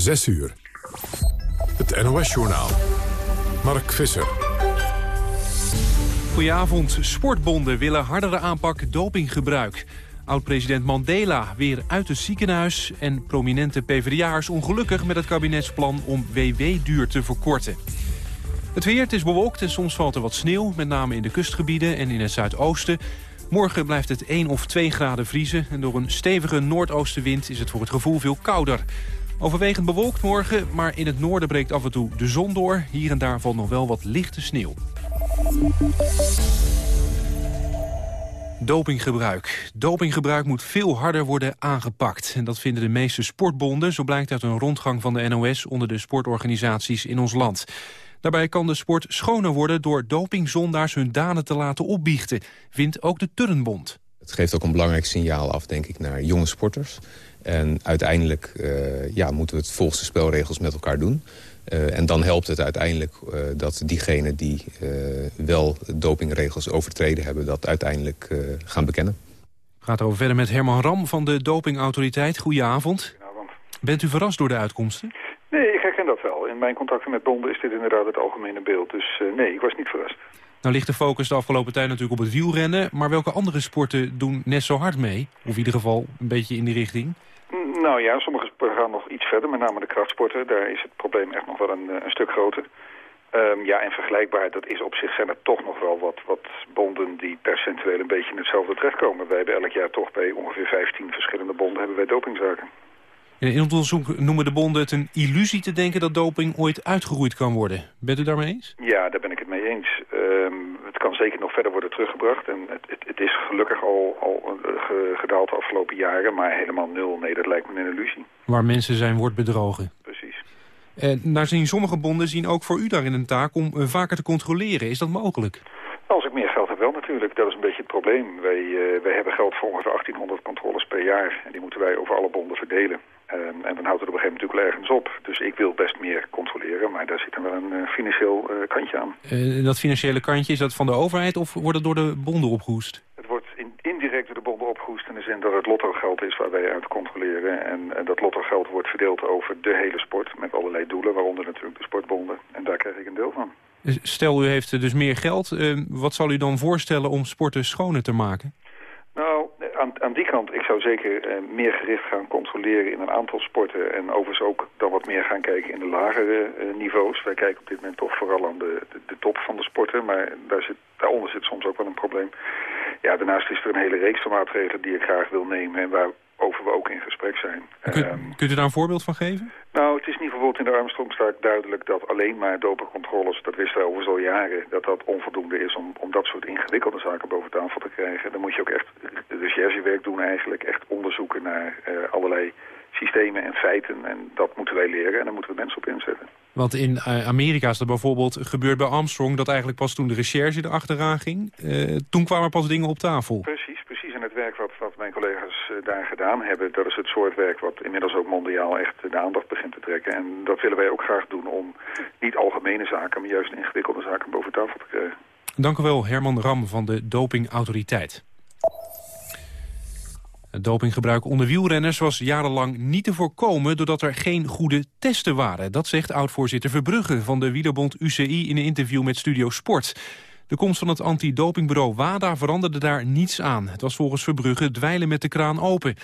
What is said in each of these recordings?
6 uur. Het NOS-journaal. Mark Visser. Goedenavond. Sportbonden willen hardere aanpak dopinggebruik. Oud-president Mandela weer uit het ziekenhuis... en prominente PvdA'ers ongelukkig met het kabinetsplan om WW-duur te verkorten. Het weer, het is bewolkt en soms valt er wat sneeuw... met name in de kustgebieden en in het zuidoosten. Morgen blijft het 1 of 2 graden vriezen... en door een stevige noordoostenwind is het voor het gevoel veel kouder. Overwegend bewolkt morgen, maar in het noorden breekt af en toe de zon door. Hier en daar valt nog wel wat lichte sneeuw. Dopinggebruik. Dopinggebruik moet veel harder worden aangepakt. En dat vinden de meeste sportbonden, zo blijkt uit een rondgang van de NOS onder de sportorganisaties in ons land. Daarbij kan de sport schoner worden door dopingzondaars hun daden te laten opbiechten, vindt ook de Turnbond. Het geeft ook een belangrijk signaal af, denk ik, naar jonge sporters. En uiteindelijk uh, ja, moeten we het volgens de spelregels met elkaar doen. Uh, en dan helpt het uiteindelijk uh, dat diegenen die wel dopingregels overtreden hebben... dat uiteindelijk gaan bekennen. Gaat erover verder met Herman Ram van de Dopingautoriteit. Goedenavond. Goedenavond. Bent u verrast door de uitkomsten? Nee, ik herken dat wel. In mijn contacten met bonden is dit inderdaad het algemene beeld. Dus nee, ik was niet verrast. Nou ligt de focus de afgelopen tijd natuurlijk op het wielrennen. Maar welke andere sporten doen net zo hard mee? Of in ieder geval een beetje in die richting? Nou ja, sommige gaan nog iets verder, met name de krachtsporten. Daar is het probleem echt nog wel een, een stuk groter. Um, ja, en vergelijkbaar, dat is op zich zijn er toch nog wel wat, wat bonden die percentueel een beetje in hetzelfde terechtkomen. Wij hebben elk jaar toch bij ongeveer 15 verschillende bonden hebben wij dopingzaken. In het onderzoek noemen de bonden het een illusie te denken dat doping ooit uitgeroeid kan worden. Bent u daarmee eens? Ja, daar ben ik het mee eens. Um, het kan zeker nog verder worden teruggebracht. En het, het, het is gelukkig al, al gedaald de afgelopen jaren, maar helemaal nul. Nee, dat lijkt me een illusie. Waar mensen zijn, wordt bedrogen. Precies. En naar zien sommige bonden zien ook voor u daarin een taak om uh, vaker te controleren. Is dat mogelijk? Als ik meer geld heb wel natuurlijk. Dat is een beetje het probleem. Wij, uh, wij hebben geld voor ongeveer 1800 controles per jaar. En die moeten wij over alle bonden verdelen. Um, en dan houdt het op een gegeven moment natuurlijk ergens op. Dus ik wil best meer controleren, maar daar zit dan wel een uh, financieel uh, kantje aan. Uh, dat financiële kantje, is dat van de overheid of wordt het door de bonden opgehoest? Het wordt in, indirect door de bonden opgehoest in de zin dat het lottogeld is waar wij uit controleren. En, en dat lottogeld wordt verdeeld over de hele sport met allerlei doelen, waaronder natuurlijk de sportbonden. En daar krijg ik een deel van. Stel u heeft dus meer geld, wat zal u dan voorstellen om sporten schoner te maken? Nou, aan, aan die kant, ik zou zeker eh, meer gericht gaan controleren in een aantal sporten. En overigens ook dan wat meer gaan kijken in de lagere eh, niveaus. Wij kijken op dit moment toch vooral aan de, de, top van de sporten. Maar daar zit, daaronder zit soms ook wel een probleem. Ja, daarnaast is er een hele reeks van maatregelen die ik graag wil nemen. En waarover we ook in gesprek zijn. Kunt, um, kunt u daar een voorbeeld van geven? Nou, het is niet bijvoorbeeld in de Armstrong-staak duidelijk dat alleen maar dopencontroles, dat wisten we overigens al jaren, dat dat onvoldoende is om, om dat soort ingewikkelde zaken boven tafel te krijgen. Dan moet je ook echt recherchewerk doen eigenlijk, echt onderzoeken naar uh, allerlei systemen en feiten. En dat moeten wij leren en daar moeten we mensen op inzetten. Want in uh, Amerika is dat bijvoorbeeld gebeurd bij Armstrong... dat eigenlijk pas toen de recherche erachteraan ging. Uh, toen kwamen pas dingen op tafel. Precies, precies. En het werk wat, mijn collega's uh, daar gedaan hebben... dat is het soort werk wat inmiddels ook mondiaal echt de aandacht begint te trekken. En dat willen wij ook graag doen om niet algemene zaken... maar juist ingewikkelde zaken boven tafel te krijgen. Dank u wel, Herman Ram van de Dopingautoriteit. Het dopinggebruik onder wielrenners was jarenlang niet te voorkomen... doordat er geen goede testen waren. Dat zegt oud-voorzitter Verbrugge van de wielerbond UCI... in een interview met Studio Sport. De komst van het antidopingbureau WADA veranderde daar niets aan. Het was volgens Verbrugge dweilen met de kraan open.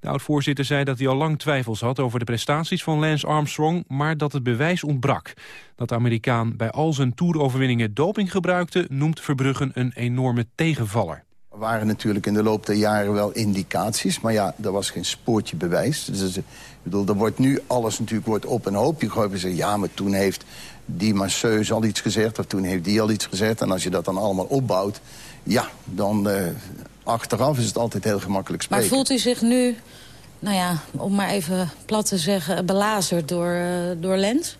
De oud-voorzitter zei dat hij al lang twijfels had over de prestaties van Lance Armstrong... maar dat het bewijs ontbrak. Dat de Amerikaan bij al zijn toeroverwinningen doping gebruikte... noemt Verbrugge een enorme tegenvaller. Er waren natuurlijk in de loop der jaren wel indicaties. Maar ja, er was geen spoortje bewijs. Dus ik bedoel, er wordt nu alles natuurlijk wordt op een hoop. Je gooit zeggen, ja, maar toen heeft die masseuse al iets gezegd... of toen heeft die al iets gezegd. En als je dat dan allemaal opbouwt... ja, dan uh, achteraf is het altijd heel gemakkelijk spreken. Maar voelt u zich nu, nou ja, om maar even plat te zeggen... belazerd door, uh, door Lens?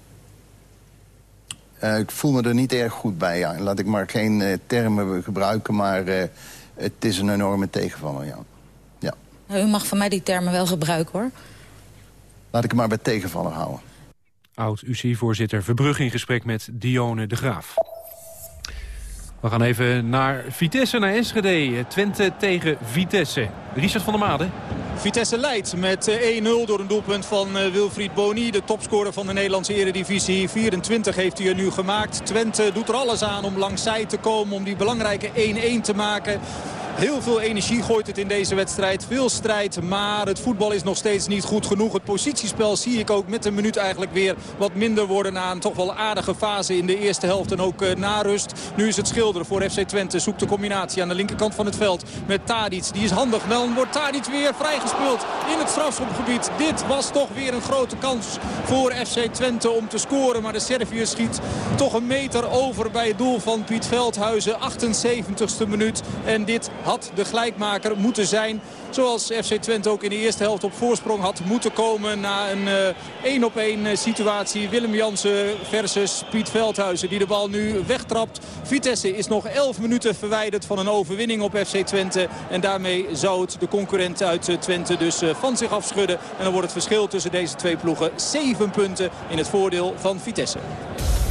Uh, ik voel me er niet erg goed bij, ja. Laat ik maar geen termen gebruiken, maar het is een enorme tegenvaller, ja. ja. U mag van mij die termen wel gebruiken, hoor. Laat ik het maar bij tegenvaller houden. Oud-UC-voorzitter Verbrugge in gesprek met Dione de Graaf. We gaan even naar Vitesse, naar Enschede. Twente tegen Vitesse. Richard van der Made. Vitesse leidt met 1-0 door een doelpunt van Wilfried Boni. De topscorer van de Nederlandse eredivisie. 24 heeft hij er nu gemaakt. Twente doet er alles aan om langs zij te komen. Om die belangrijke 1-1 te maken. Heel veel energie gooit het in deze wedstrijd. Veel strijd, maar het voetbal is nog steeds niet goed genoeg. Het positiespel zie ik ook met een minuut eigenlijk weer wat minder worden... na een toch wel aardige fase in de eerste helft en ook uh, na rust. Nu is het schilderen voor FC Twente. Zoekt de combinatie aan de linkerkant van het veld met Tadic. Die is handig. Dan wordt Tadic weer vrijgespeeld in het strafschopgebied. Dit was toch weer een grote kans voor FC Twente om te scoren. Maar de Serviër schiet toch een meter over bij het doel van Piet Veldhuizen. 78ste minuut. En dit had de gelijkmaker moeten zijn. Zoals FC Twente ook in de eerste helft op voorsprong had moeten komen na een 1 op 1 situatie. Willem Jansen versus Piet Veldhuizen die de bal nu wegtrapt. Vitesse is nog 11 minuten verwijderd van een overwinning op FC Twente. En daarmee zou het de concurrent uit eh, Twente dus eh, van zich afschudden. En dan wordt het verschil tussen deze twee ploegen 7 punten in het voordeel van Vitesse.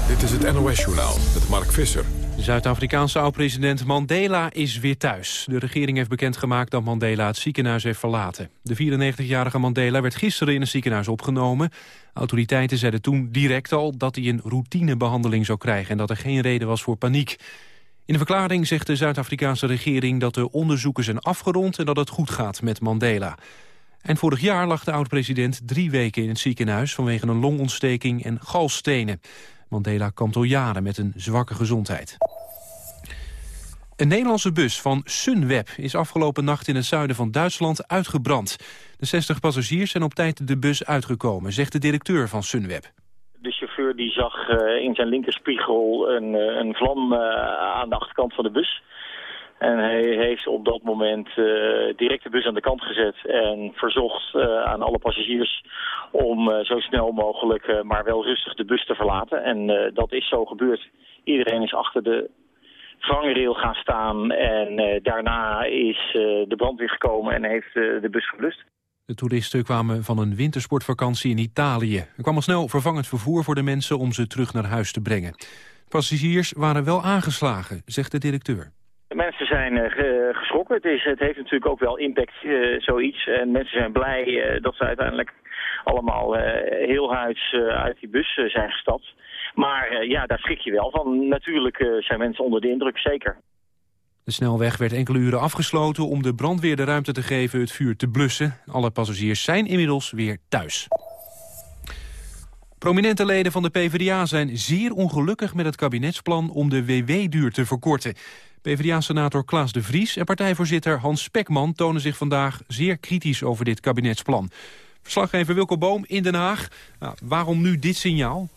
Dit is het NOS Journaal met Mark Visser. De Zuid-Afrikaanse oud-president Mandela is weer thuis. De regering heeft bekendgemaakt dat Mandela het ziekenhuis heeft verlaten. De 94-jarige Mandela werd gisteren in een ziekenhuis opgenomen. Autoriteiten zeiden toen direct al dat hij een routinebehandeling zou krijgen... en dat er geen reden was voor paniek. In de verklaring zegt de Zuid-Afrikaanse regering dat de onderzoeken zijn afgerond... en dat het goed gaat met Mandela. En vorig jaar lag de oud-president drie weken in het ziekenhuis... vanwege een longontsteking en galstenen. Mandela kampt al jaren met een zwakke gezondheid. Een Nederlandse bus van Sunweb is afgelopen nacht in het zuiden van Duitsland uitgebrand. De 60 passagiers zijn op tijd de bus uitgekomen, zegt de directeur van Sunweb. Die zag uh, in zijn linkerspiegel een, uh, een vlam uh, aan de achterkant van de bus. En hij heeft op dat moment direct de bus aan de kant gezet en verzocht aan alle passagiers om zo snel mogelijk, maar wel rustig de bus te verlaten. En dat is zo gebeurd. Iedereen is achter de vangrail gaan staan en daarna is de brandweer gekomen en heeft de bus geblust. De toeristen kwamen van een wintersportvakantie in Italië. Er kwam al snel vervangend vervoer voor de mensen om ze terug naar huis te brengen. Passagiers waren wel aangeslagen, zegt de directeur. De mensen zijn uh, geschrokken. Het, is, het heeft natuurlijk ook wel impact, uh, zoiets. En mensen zijn blij uh, dat ze uiteindelijk allemaal heel huids uit die bus zijn gestapt. Maar ja, daar schrik je wel van. Natuurlijk zijn mensen onder de indruk, zeker. De snelweg werd enkele uren afgesloten om de brandweer de ruimte te geven het vuur te blussen. Alle passagiers zijn inmiddels weer thuis. Prominente leden van de PvdA zijn zeer ongelukkig met het kabinetsplan om de WW-duur te verkorten. PvdA-senator Klaas de Vries en partijvoorzitter Hans Spekman tonen zich vandaag zeer kritisch over dit kabinetsplan. Verslaggever Wilco Boom in Den Haag. Nou, waarom nu dit signaal?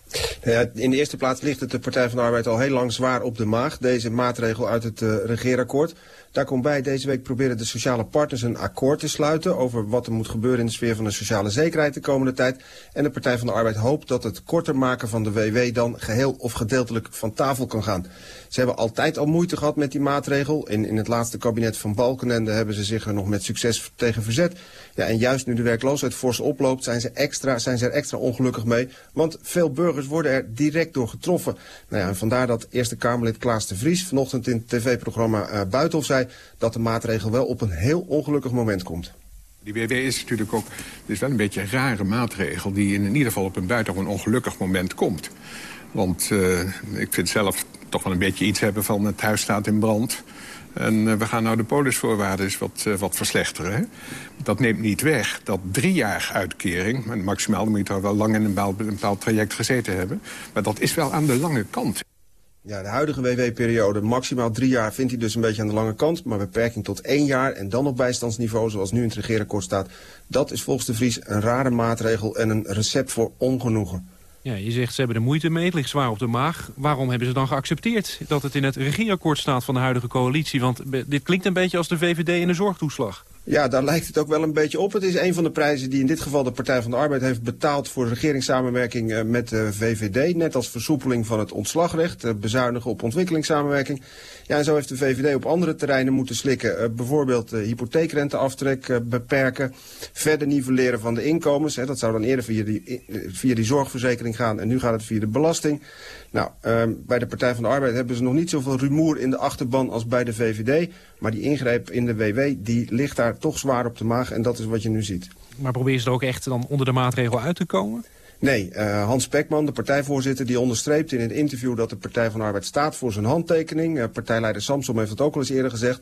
Nou in de eerste plaats ligt het de Partij van de Arbeid al heel lang zwaar op de maag. Deze maatregel uit het uh, regeerakkoord. Daar komt bij, deze week proberen de sociale partners een akkoord te sluiten... over wat er moet gebeuren in de sfeer van de sociale zekerheid de komende tijd. En de Partij van de Arbeid hoopt dat het korter maken van de WW... dan geheel of gedeeltelijk van tafel kan gaan. Ze hebben altijd al moeite gehad met die maatregel. In, in het laatste kabinet van Balkenende hebben ze zich er nog met succes tegen verzet. Ja, en juist nu de werkloosheid fors oploopt, zijn ze, extra, zijn ze er extra ongelukkig mee. Want veel burgers worden er direct door getroffen. Nou ja, en vandaar dat Eerste Kamerlid Klaas de Vries vanochtend in het tv-programma uh, Buitenhof zei... dat de maatregel wel op een heel ongelukkig moment komt. Die WW is natuurlijk ook is wel een beetje een rare maatregel... die in ieder geval op een buitengewoon ongelukkig moment komt. Want uh, ik vind zelf toch wel een beetje iets hebben van het huis staat in brand... En uh, we gaan nou de polisvoorwaarden eens wat, uh, wat verslechteren. Dat neemt niet weg dat drie jaar uitkering... maximaal moet je toch wel lang in een bepaald, een traject gezeten hebben... maar dat is wel aan de lange kant. Ja, de huidige WW-periode, maximaal drie jaar, vindt hij dus een beetje aan de lange kant. Maar beperking tot één jaar en dan op bijstandsniveau, zoals nu in het regeerakkoord staat... dat is volgens de Vries een rare maatregel en een recept voor ongenoegen. Ja, je zegt ze hebben er moeite mee, het ligt zwaar op de maag. Waarom hebben ze dan geaccepteerd dat het in het regeerakkoord staat van de huidige coalitie? Want dit klinkt een beetje als de VVD in de zorgtoeslag. Ja, daar lijkt het ook wel een beetje op. Het is een van de prijzen die in dit geval de Partij van de Arbeid heeft betaald voor regeringssamenwerking met de VVD. Net als versoepeling van het ontslagrecht, bezuinigen op ontwikkelingssamenwerking. Ja, en zo heeft de VVD op andere terreinen moeten slikken. Bijvoorbeeld hypotheekrenteaftrek beperken, verder nivelleren van de inkomens. Dat zou dan eerder via die, via die zorgverzekering gaan en nu gaat het via de belasting. Nou, bij de Partij van de Arbeid hebben ze nog niet zoveel rumoer in de achterban als bij de VVD. Maar die ingreep in de WW die ligt daar toch zwaar op de maag en dat is wat je nu ziet. Maar probeer je er ook echt dan onder de maatregel uit te komen? Nee, uh, Hans Pekman, de partijvoorzitter, die onderstreept in een interview dat de Partij van de Arbeid staat voor zijn handtekening. Uh, partijleider Samsom heeft dat ook al eens eerder gezegd.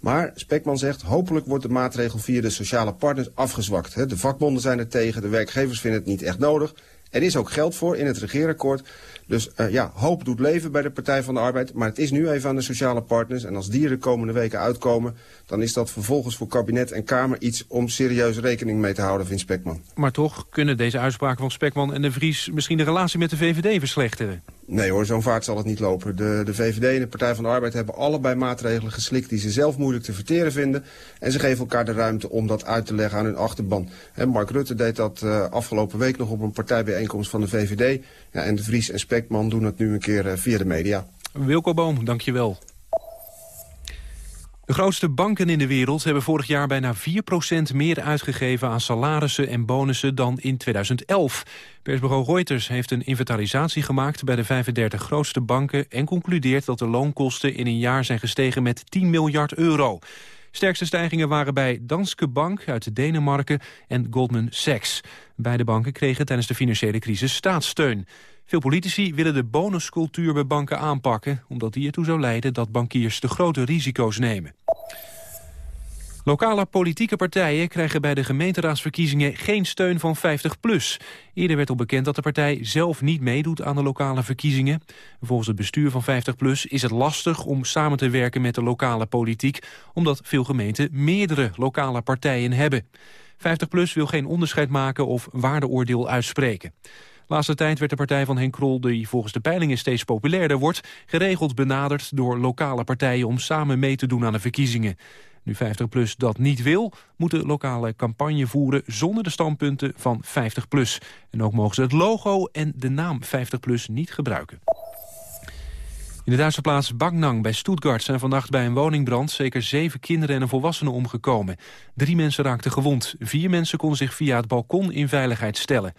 Maar Spekman zegt, hopelijk wordt de maatregel via de sociale partners afgezwakt. De vakbonden zijn er tegen, de werkgevers vinden het niet echt nodig. Er is ook geld voor in het regeerakkoord. Dus uh, ja, hoop doet leven bij de Partij van de Arbeid. Maar het is nu even aan de sociale partners. En als die er de komende weken uitkomen... dan is dat vervolgens voor kabinet en Kamer iets om serieus rekening mee te houden, vindt Spekman. Maar toch kunnen deze uitspraken van Spekman en de Vries... misschien de relatie met de VVD verslechteren. Nee hoor, zo'n vaart zal het niet lopen. De, de VVD en de Partij van de Arbeid hebben allebei maatregelen geslikt... die ze zelf moeilijk te verteren vinden. En ze geven elkaar de ruimte om dat uit te leggen aan hun achterban. En Mark Rutte deed dat uh, afgelopen week nog op een partijbijeenkomst van de VVD. Ja, en de Vries en Spekman doen het nu een keer uh, via de media. Wilco Boom, dankjewel. De grootste banken in de wereld hebben vorig jaar bijna 4% meer uitgegeven aan salarissen en bonussen dan in 2011. Persbureau Reuters heeft een inventarisatie gemaakt bij de 35 grootste banken en concludeert dat de loonkosten in een jaar zijn gestegen met 10 miljard euro. Sterkste stijgingen waren bij Danske Bank uit Denemarken en Goldman Sachs. Beide banken kregen tijdens de financiële crisis staatssteun. Veel politici willen de bonuscultuur bij banken aanpakken... omdat die ertoe zou leiden dat bankiers de grote risico's nemen. Lokale politieke partijen krijgen bij de gemeenteraadsverkiezingen geen steun van 50PLUS. Eerder werd al bekend dat de partij zelf niet meedoet aan de lokale verkiezingen. Volgens het bestuur van 50PLUS is het lastig om samen te werken met de lokale politiek... omdat veel gemeenten meerdere lokale partijen hebben. 50PLUS wil geen onderscheid maken of waardeoordeel uitspreken. Laatste tijd werd de partij van Henk Krol, die volgens de peilingen steeds populairder wordt, geregeld benaderd door lokale partijen om samen mee te doen aan de verkiezingen. Nu 50PLUS dat niet wil, moet de lokale campagne voeren zonder de standpunten van 50PLUS. En ook mogen ze het logo en de naam 50PLUS niet gebruiken. In de Duitse plaats Bagnang bij Stuttgart zijn vannacht bij een woningbrand zeker zeven kinderen en een volwassene omgekomen. Drie mensen raakten gewond. Vier mensen konden zich via het balkon in veiligheid stellen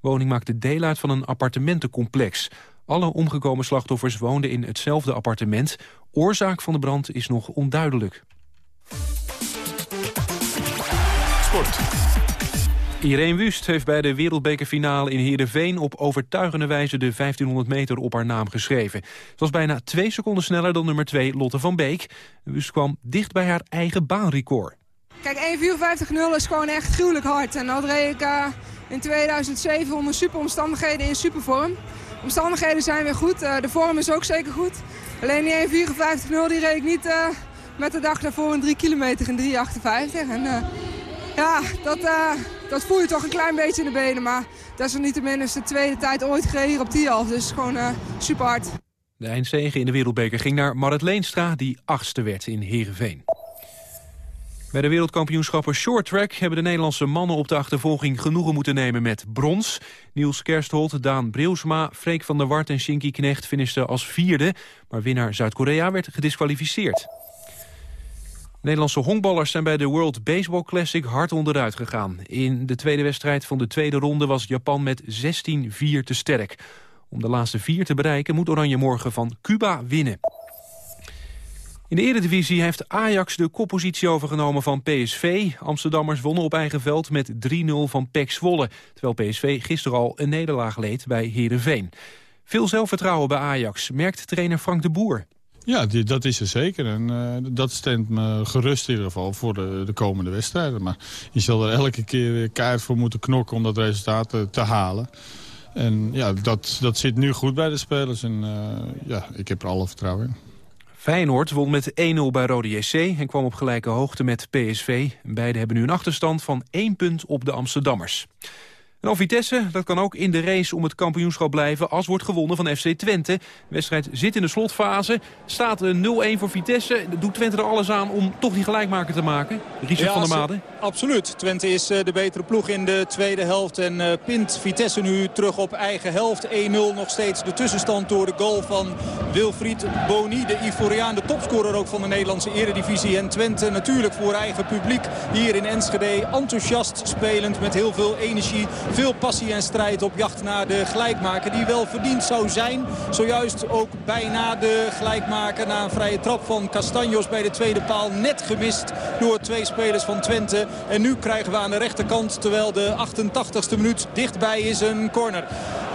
woning maakte deel uit van een appartementencomplex. Alle omgekomen slachtoffers woonden in hetzelfde appartement. Oorzaak van de brand is nog onduidelijk. Sport. Irene Wust heeft bij de wereldbekerfinale in Heerenveen... op overtuigende wijze de 1500 meter op haar naam geschreven. Het was bijna twee seconden sneller dan nummer 2 Lotte van Beek. Wust kwam dicht bij haar eigen baanrecord. Kijk, 1.54.0 is gewoon echt gruwelijk hard. En dat reed ik... Uh in 2007 onder super omstandigheden in supervorm. Omstandigheden zijn weer goed, uh, de vorm is ook zeker goed. Alleen die 1.54.0 die reed ik niet uh, met de dag daarvoor een 3 kilometer in 3.58. En uh, ja, dat, dat voel je toch een klein beetje in de benen. Maar desalniettemin is de tweede tijd ooit gereden op die half. Dus gewoon super hard. De eindzege in de Wereldbeker ging naar Marit Leenstra, die achtste werd in Heerenveen. Bij de wereldkampioenschappen Short Track hebben de Nederlandse mannen op de achtervolging genoegen moeten nemen met brons. Niels Kerstholt, Daan Brilsma, Freek van der Wart en Shinky Knecht finishten als vierde. Maar winnaar Zuid-Korea werd gedisqualificeerd. Nederlandse honkballers zijn bij de World Baseball Classic hard onderuit gegaan. In de tweede wedstrijd van de tweede ronde was Japan met 16-4 te sterk. Om de laatste vier te bereiken moet Oranje morgen van Cuba winnen. In de Eredivisie heeft Ajax de koppositie overgenomen van PSV. Amsterdammers wonnen op eigen veld met 3-0 van PEC Zwolle. Terwijl PSV gisteren al een nederlaag leed bij Heerenveen. Veel zelfvertrouwen bij Ajax, merkt trainer Frank de Boer. Ja, dat is er zeker. En uh, dat stemt me gerust in ieder geval voor de, de, komende wedstrijden. Maar je zal er elke keer kaart voor moeten knokken om dat resultaat te, te halen. En ja, dat, dat zit nu goed bij de spelers. En uh, ja, ik heb er alle vertrouwen in. Feyenoord won met 1-0 bij Rode JC en kwam op gelijke hoogte met PSV. Beiden hebben nu een achterstand van 1 punt op de Amsterdammers. En Vitesse, dat kan ook in de race om het kampioenschap blijven... als wordt gewonnen van FC Twente. De wedstrijd zit in de slotfase. Staat 0-1 voor Vitesse. Doet Twente er alles aan om toch die gelijkmaker te maken? Richard van der Made. Absoluut. Twente is eh, de betere ploeg in de tweede helft. En uh, pint Vitesse nu terug op eigen helft. 1-0 nog steeds de tussenstand door de goal van Wilfried Boni. De Ivoriaan, de topscorer ook van de Nederlandse eredivisie. En Twente natuurlijk voor eigen publiek hier in Enschede. Enthousiast spelend met heel veel energie Veel passie en strijd op jacht naar de gelijkmaker. Die wel verdiend zou zijn. Zojuist ook bijna de gelijkmaker na een vrije trap van Castanjos bij de tweede paal. Net gemist door twee spelers van Twente. En nu krijgen we aan de rechterkant, terwijl de 88ste minuut dichtbij is, een corner.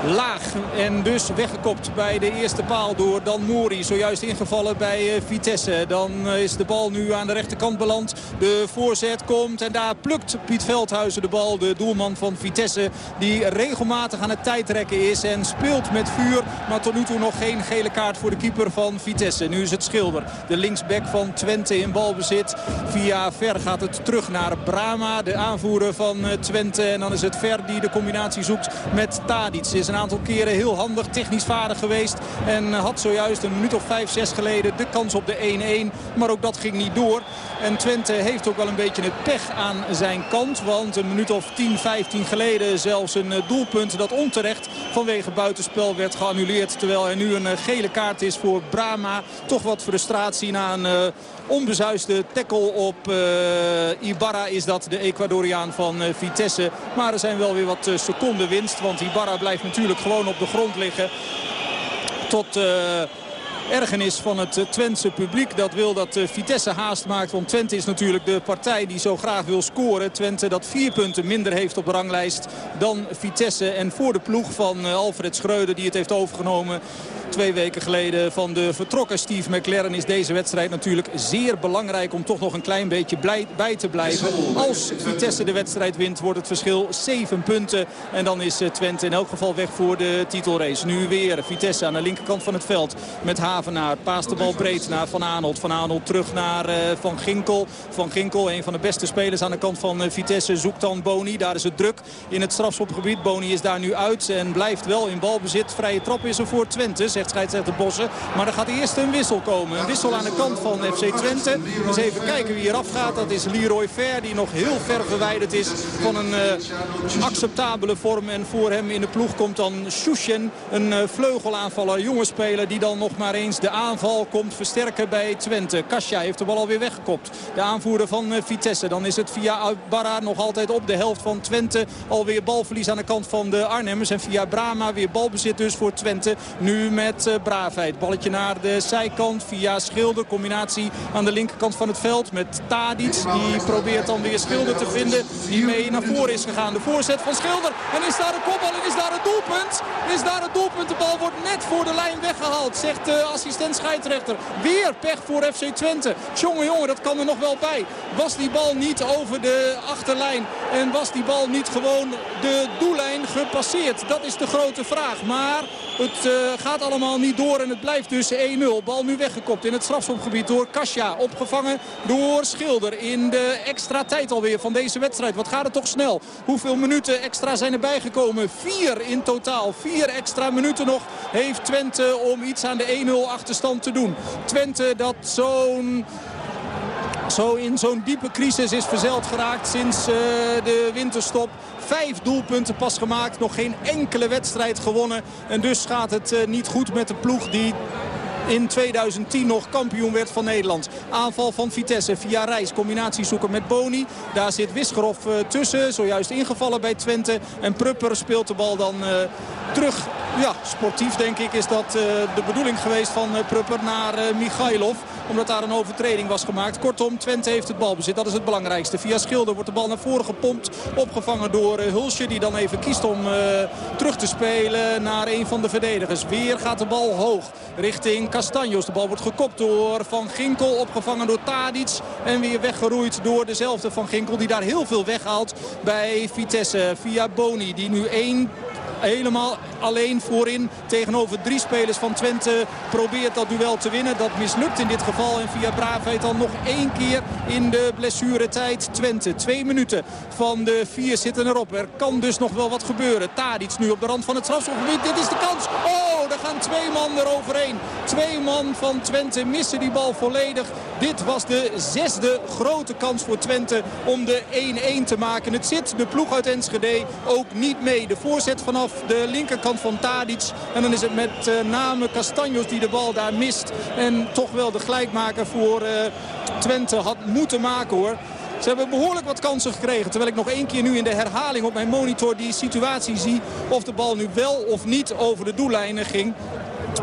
Laag en dus weggekopt bij de eerste paal door Dan Mori. Zojuist ingevallen bij eh, Vitesse. Dan eh, is de bal nu aan de rechterkant beland. De voorzet komt en daar plukt Piet Veldhuizen de bal. De doelman van Vitesse die regelmatig aan het tijdrekken is. En speelt met vuur. Maar tot nu toe nog geen gele kaart voor de keeper van Vitesse. Nu is het Schilder. De linksback van Twente in balbezit. Via Ver gaat het terug naar Brama. De aanvoerder van eh, Twente. En dan is het Ver die de combinatie zoekt met Tadic. Een aantal keren heel handig, technisch vaardig geweest. En had zojuist een minuut of 5, 6 geleden de kans op de 1-1. Maar ook dat ging niet door. En Twente heeft ook wel een beetje het pech aan zijn kant. Want een minuut of 10, 15 geleden zelfs een eh, doelpunt dat onterecht vanwege buitenspel werd geannuleerd. Terwijl er nu een eh, gele kaart is voor Brama. Toch wat frustratie na een uh, onbezuiste tackle op Ibarra is dat de Ecuadoriaan van Vitesse. Maar er zijn wel weer wat seconden winst. Want Ibarra blijft natuurlijk gewoon op de grond liggen. Tot ergernis van het eh, Twentse publiek. Dat wil dat eh, Vitesse haast maakt. Want Twente is natuurlijk de partij die zo graag wil scoren. Twente dat vier punten minder heeft op de ranglijst dan Vitesse. En voor de ploeg van eh, Alfred Schreuder die het heeft overgenomen twee weken geleden van de vertrokken Steve McLaren is deze wedstrijd natuurlijk zeer belangrijk om toch nog een klein beetje blij, bij te blijven. Als Vitesse de wedstrijd wint wordt het verschil 7 punten. En dan is Twente in elk geval weg voor de titelrace. Nu weer Vitesse aan de linkerkant van het veld met Havenaar. Paast de bal breed naar Van Aanholt. Van Aanholt terug naar uh, Van Ginkel. Van Ginkel, een van de beste spelers aan de kant van uh, Vitesse, zoekt dan Boni. Daar is het druk in het strafschopgebied. Boni is daar nu uit en blijft wel in balbezit. Vrije trap is er voor Twente, zegt scheidsrechter Bossen. Maar er gaat eerst een wissel komen. Een wissel aan de kant van FC Twente. Dus even kijken wie eraf gaat. Dat is Leroy Fer die nog heel ver verwijderd is van een uh, acceptabele vorm. En voor hem in de ploeg komt dan Shushen, een vleugelaanvaller, jonge speler die dan nog maar eens de aanval komt versterken bij Twente. Kasia heeft de bal alweer weggekopt. De aanvoerder van Vitesse. Dan is het via Barra nog altijd op de helft van Twente. Alweer balverlies aan de kant van de Arnhemmers. En via Brama weer balbezit dus voor Twente. Nu met braafheid. Balletje naar de zijkant via Schilder. Combinatie aan de linkerkant van het veld met Tadic. Die probeert dan weer Schilder te vinden. Die mee naar voren is gegaan. De voorzet van Schilder. En is daar een kopbal en is daar het doelpunt. Is daar het doelpunt. De bal wordt net voor de lijn weggehaald. Zegt de assistent scheidsrechter. Weer pech voor FC Twente. Jongen, jongen, dat kan er nog wel bij. Was die bal niet over de achterlijn en was die bal niet gewoon de doellijn gepasseerd? Dat is de grote vraag. Maar het uh, gaat allemaal niet door en het blijft dus 1-0. Bal nu weggekopt in het strafschopgebied door Kasia. Opgevangen door Schilder in de extra tijd alweer van deze wedstrijd. Wat gaat het toch snel? Hoeveel minuten extra zijn er bijgekomen? Vier in totaal. Vier extra minuten nog heeft Twente om iets aan de 1-0 achterstand te doen. Twente dat zo'n zo in zo'n diepe crisis is verzeld geraakt sinds uh, de winterstop. Vijf doelpunten pas gemaakt, nog geen enkele wedstrijd gewonnen. En dus gaat het uh, niet goed met de ploeg die in 2010 nog kampioen werd van Nederland. Aanval van Vitesse via Reis. Combinatie zoeken met Boni. Daar zit Wisgerhoff uh, tussen. Zojuist ingevallen bij Twente. En Prupper speelt de bal dan terug. Ja, sportief denk ik is dat de bedoeling geweest van Prupper naar Michailov omdat daar een overtreding was gemaakt. Kortom, Twente heeft het balbezit. Dat is het belangrijkste. Via Schilder wordt de bal naar voren gepompt. Opgevangen door Hulsje die dan even kiest om uh, terug te spelen naar een van de verdedigers. Weer gaat de bal hoog richting Castanjos. De bal wordt gekopt door Van Ginkel. Opgevangen door Tadic. En weer weggeroeid door dezelfde Van Ginkel. Die daar heel veel weghaalt bij Vitesse. Via Boni die nu één helemaal alleen voorin tegenover drie spelers van Twente probeert dat duel te winnen. Dat mislukt in dit geval en via braafheid dan nog één keer in de blessuretijd Twente. Twee minuten van de vier zitten erop. Er kan dus nog wel wat gebeuren. Tadic nu op de rand van het strafschopgebied. Dit is de kans. Oh, daar gaan twee man eroverheen. Twee man van Twente missen die bal volledig. Dit was de zesde grote kans voor Twente om de 1-1 te maken. Het zit de ploeg uit Enschede ook niet mee. De voorzet vanaf de linkerkant van Tadic. En dan is het met uh, name Castanjos die de bal daar mist. En toch wel de gelijkmaker voor uh, Twente had moeten maken hoor. Ze hebben behoorlijk wat kansen gekregen. Terwijl ik nog één keer nu in de herhaling op mijn monitor die situatie zie. Of de bal nu wel of niet over de doellijnen ging.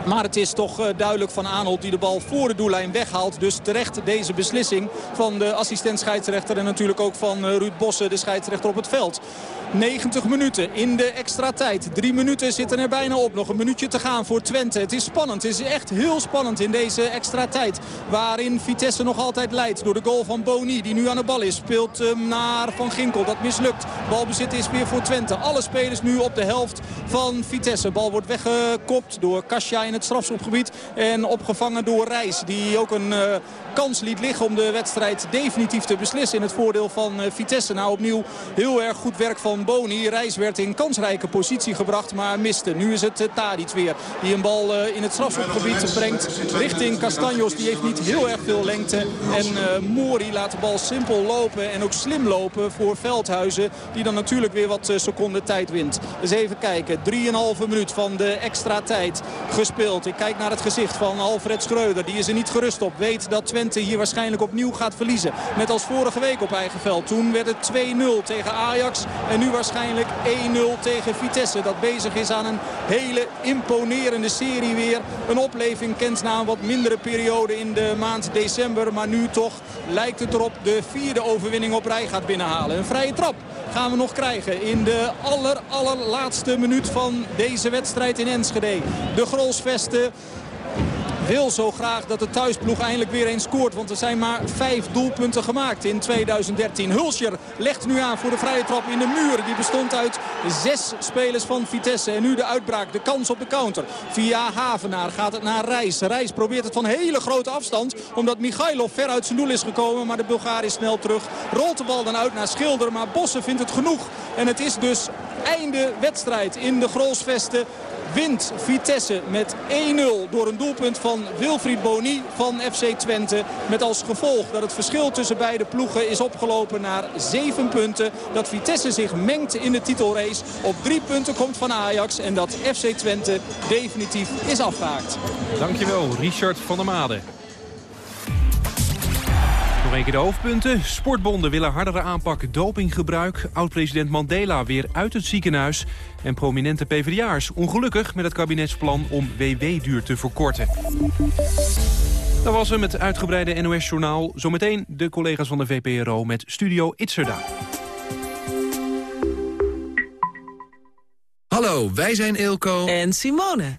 Maar het is toch eh, duidelijk van Aanholt die de bal voor de doellijn weghaalt. Dus terecht deze beslissing van de assistent scheidsrechter. En natuurlijk ook van eh, Ruud Bossen, de scheidsrechter op het veld. 90 minuten in de extra tijd. Drie minuten zitten er bijna op. Nog een minuutje te gaan voor Twente. Het is spannend. Het is echt heel spannend in deze extra tijd. Waarin Vitesse nog altijd leidt door de goal van Boni. Die nu aan de bal is. Speelt hem naar Van Ginkel. Dat mislukt. Balbezit is weer voor Twente. Alle spelers nu op de helft van Vitesse. Bal wordt weggekopt door Kasia in het strafschopgebied. En opgevangen door Reis. Die ook een uh, kans liet liggen om de wedstrijd definitief te beslissen. In het voordeel van uh, Vitesse. Nou opnieuw heel erg goed werk van Boni. Reis werd in kansrijke positie gebracht, maar miste. Nu is het uh, weer. Die een bal in het strafschopgebied brengt richting Castanjos. Die heeft niet heel erg veel lengte. En Mori laat de bal simpel lopen en ook slim lopen voor Veldhuizen. Die dan natuurlijk weer wat seconden tijd wint. Dus even kijken. 3,5 minuut van de extra tijd. Ik kijk naar het gezicht van Alfred Schreuder. Die is er niet gerust op. Weet dat Twente hier waarschijnlijk opnieuw gaat verliezen. Net als vorige week op eigen veld. Toen werd het 2-0 tegen Ajax. En nu waarschijnlijk 1-0 tegen Vitesse. Dat bezig is aan een hele imponerende serie weer. Een opleving kent na een wat mindere periode in de maand december. Maar nu toch lijkt het erop de vierde overwinning op rij gaat binnenhalen. Een vrije trap gaan we nog krijgen in de aller, allerlaatste minuut van deze wedstrijd in Enschede. De Grolsvesten wil zo graag dat de thuisploeg eindelijk weer eens scoort. Want er zijn maar vijf doelpunten gemaakt in 2013. Hulsjer legt nu aan voor de vrije trap in de muur. Die bestond uit zes spelers van Vitesse. En nu de uitbraak, de kans op de counter. Via Havenaar gaat het naar Reis. Reis probeert het van hele grote afstand. Omdat Michailov ver uit zijn doel is gekomen. Maar de Bulgaar is snel terug. Rolt de bal dan uit naar Schilder. Maar Bossen vindt het genoeg. En het is dus einde wedstrijd in de Grolsvesten wint Vitesse met 1-0 door een doelpunt van Wilfried Boni van FC Twente. Met als gevolg dat het verschil tussen beide ploegen is opgelopen naar 7 punten. Dat Vitesse zich mengt in de titelrace. Op 3 punten komt van Ajax en dat FC Twente definitief is afgehaakt. Dankjewel Richard van der Made. Nog een keer de hoofdpunten. Sportbonden willen hardere aanpak dopinggebruik. Oud-president Mandela weer uit het ziekenhuis. En prominente PvdA'ers ongelukkig met het kabinetsplan om WW-duur te verkorten. Dat was hem, het uitgebreide NOS-journaal. Zometeen de collega's van de VPRO met Studio Itzerda. Hallo, wij zijn Eelco en Simone.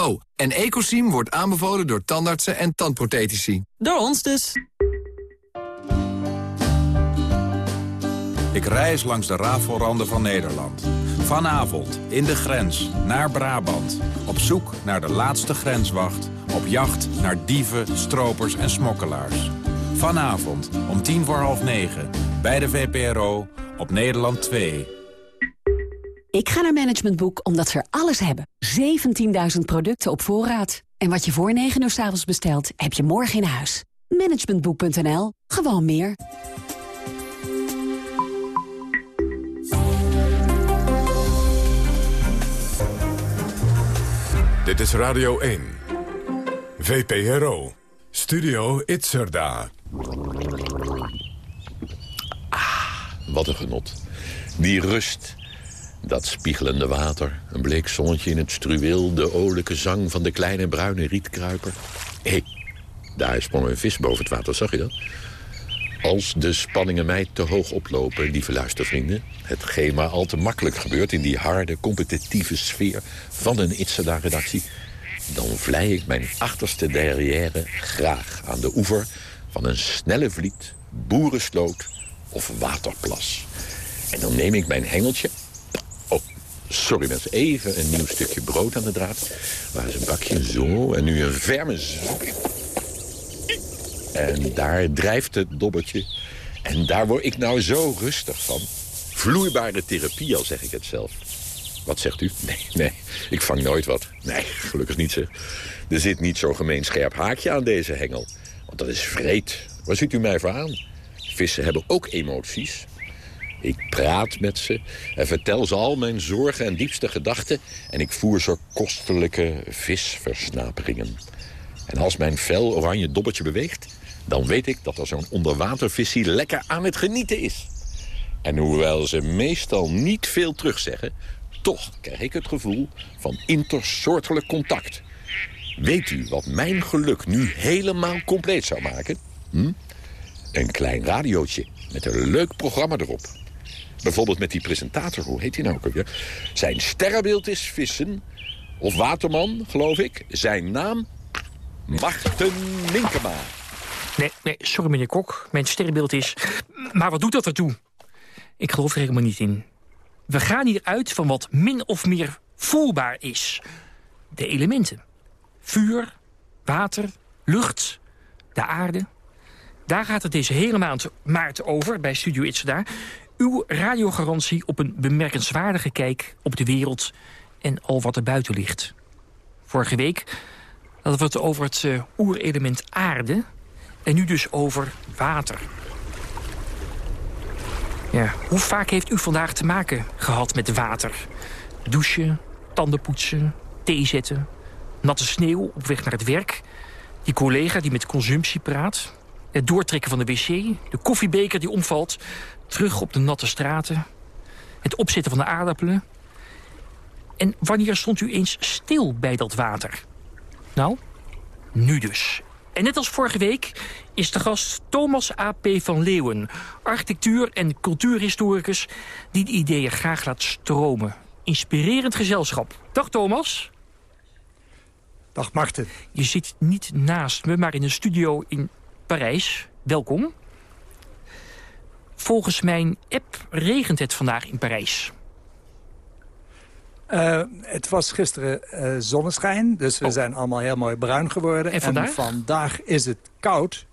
Oh, en Ecosim wordt aanbevolen door tandartsen en tandprothetici. Door ons dus. Ik reis langs de rafelranden van Nederland. Vanavond in de grens, naar Brabant. Op zoek naar de laatste grenswacht. Op jacht naar dieven, stropers en smokkelaars. Vanavond om tien voor half negen. Bij de VPRO op Nederland 2. Ik ga naar Management Boek omdat ze er alles hebben. 17.000 producten op voorraad. En wat je voor 9 uur s avonds bestelt, heb je morgen in huis. Managementboek.nl. Gewoon meer. Dit is Radio 1. VPRO. Studio Itzerda. Ah, wat een genot. Die rust. Dat spiegelende water, een bleek zonnetje in het struweel... de olijke zang van de kleine bruine rietkruiper. Hé, hey, daar sprong een vis boven het water, zag je dat? Als de spanningen mij te hoog oplopen, lieve luistervrienden... hetgeen maar al te makkelijk gebeurt in die harde, competitieve sfeer... van een Itzada-redactie... dan vlei ik mijn achterste derrière graag aan de oever... van een snelle vliet, boerensloot of waterplas. En dan neem ik mijn hengeltje... Sorry mensen, even een nieuw stukje brood aan de draad. Waar is een bakje? Zo, en nu een zoek. En daar drijft het dobbertje. En daar word ik nou zo rustig van. Vloeibare therapie, al zeg ik het zelf. Wat zegt u? Nee, nee, ik vang nooit wat. Nee, gelukkig niet zeg. Er zit niet zo'n gemeen scherp haakje aan deze hengel. Want dat is vreed. Waar ziet u mij voor aan? Vissen hebben ook emoties. Ik praat met ze en vertel ze al mijn zorgen en diepste gedachten... en ik voer ze kostelijke visversnaperingen. En als mijn fel oranje dobbertje beweegt... dan weet ik dat er zo'n onderwatervisie lekker aan het genieten is. En hoewel ze meestal niet veel terugzeggen... toch krijg ik het gevoel van intersoortelijk contact. Weet u wat mijn geluk nu helemaal compleet zou maken? Hm? Een klein radiootje met een leuk programma erop. Bijvoorbeeld met die presentator, hoe heet hij nou ook alweer? Zijn sterrenbeeld is vissen. Of waterman, geloof ik. Zijn naam, Marten Minkema. Nee, nee, sorry meneer Kok. Mijn sterrenbeeld is... Maar wat doet dat ertoe? Ik geloof er helemaal niet in. We gaan hier uit van wat min of meer voelbaar is. De elementen. Vuur, water, lucht, de aarde. Daar gaat het deze hele maand maart over bij Studio Itzada. Uw radiogarantie op een bemerkenswaardige kijk op de wereld... en al wat er buiten ligt. Vorige week hadden we het over het uh, oerelement aarde... en nu dus over water. Ja, hoe vaak heeft u vandaag te maken gehad met water? Douchen, tanden poetsen, thee zetten, natte sneeuw op weg naar het werk... die collega die met consumptie praat... het doortrekken van de wc, de koffiebeker die omvalt... terug op de natte straten, het opzetten van de aardappelen... En wanneer stond u eens stil bij dat water? Nou, nu dus. En net als vorige week is de gast Thomas A.P. van Leeuwen... architectuur- en cultuurhistoricus die de ideeën graag laat stromen. Inspirerend gezelschap. Dag Thomas. Dag Marten. Je zit niet naast me, maar in een studio in Parijs. Welkom. Volgens mijn app regent het vandaag in Parijs. Uh, het was gisteren uh, zonneschijn, dus we oh. zijn allemaal heel mooi bruin geworden. En vandaag? En vandaag is het koud.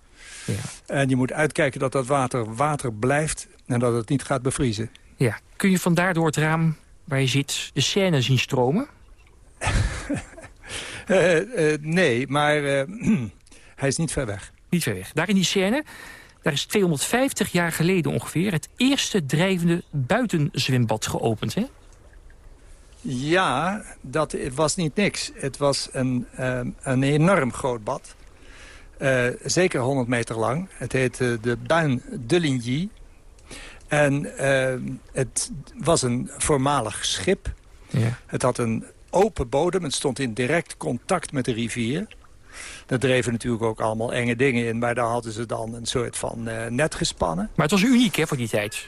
Ja. En je moet uitkijken dat dat water water blijft en dat het niet gaat bevriezen. Ja. Kun je vandaar door het raam waar je zit de Seine zien stromen? uh, nee, maar hij is niet ver weg. Niet ver weg. Daar in die Seine, daar is 250 jaar geleden ongeveer... het eerste drijvende buitenzwembad geopend, hè? Ja, dat was niet niks. Het was een, um, een enorm groot bad. Uh, zeker 100 meter lang. Het heette de Bain de Ligny. En uh, het was een voormalig schip. Ja. Het had een open bodem. Het stond in direct contact met de rivier. Daar dreven natuurlijk ook allemaal enge dingen in. Maar daar hadden ze dan een soort van uh, net gespannen. Maar het was uniek hè, voor die tijd.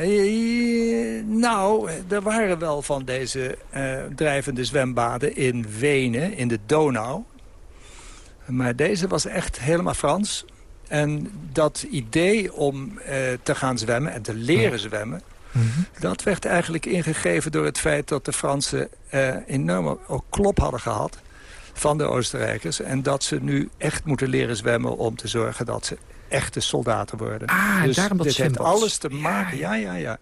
Uh, nou, er waren wel van deze uh, drijvende zwembaden in Wenen, in de Donau. Maar deze was echt helemaal Frans. En dat idee om uh, te gaan zwemmen en te leren zwemmen... Mm -hmm. dat werd eigenlijk ingegeven door het feit dat de Fransen enorm ook klop hadden gehad van de Oostenrijkers. En dat ze nu echt moeten leren zwemmen om te zorgen dat ze echte soldaten worden. Ah, dus daarom dat dit heeft alles te maken. Ja, ja, ja.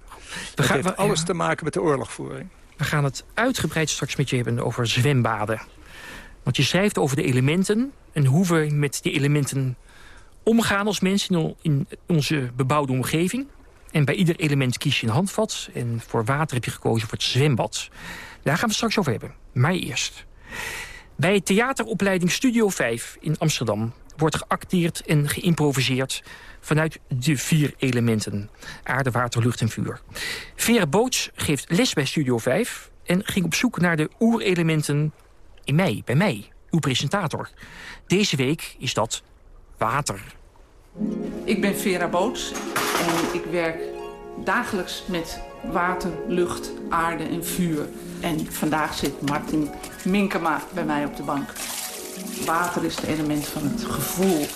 Het gaan, heeft alles ja. te maken met de oorlogvoering. We gaan het uitgebreid straks met je hebben over zwembaden. Want je schrijft over de elementen en hoe we met die elementen omgaan als mensen in onze bebouwde omgeving. En bij ieder element kies je een handvat. En voor water heb je gekozen voor het zwembad. Daar gaan we straks over hebben. Maar eerst. Bij theateropleiding Studio 5 in Amsterdam wordt geacteerd en geïmproviseerd vanuit de vier elementen. Aarde, water, lucht en vuur. Vera Boots geeft les bij Studio 5 en ging op zoek naar de oerelementen in mij, bij mij, uw presentator. Deze week is dat water. Ik ben Vera Boots en ik werk dagelijks met water, lucht, aarde en vuur. En vandaag zit Martin Minkema bij mij op de bank. Water is het element van het gevoel.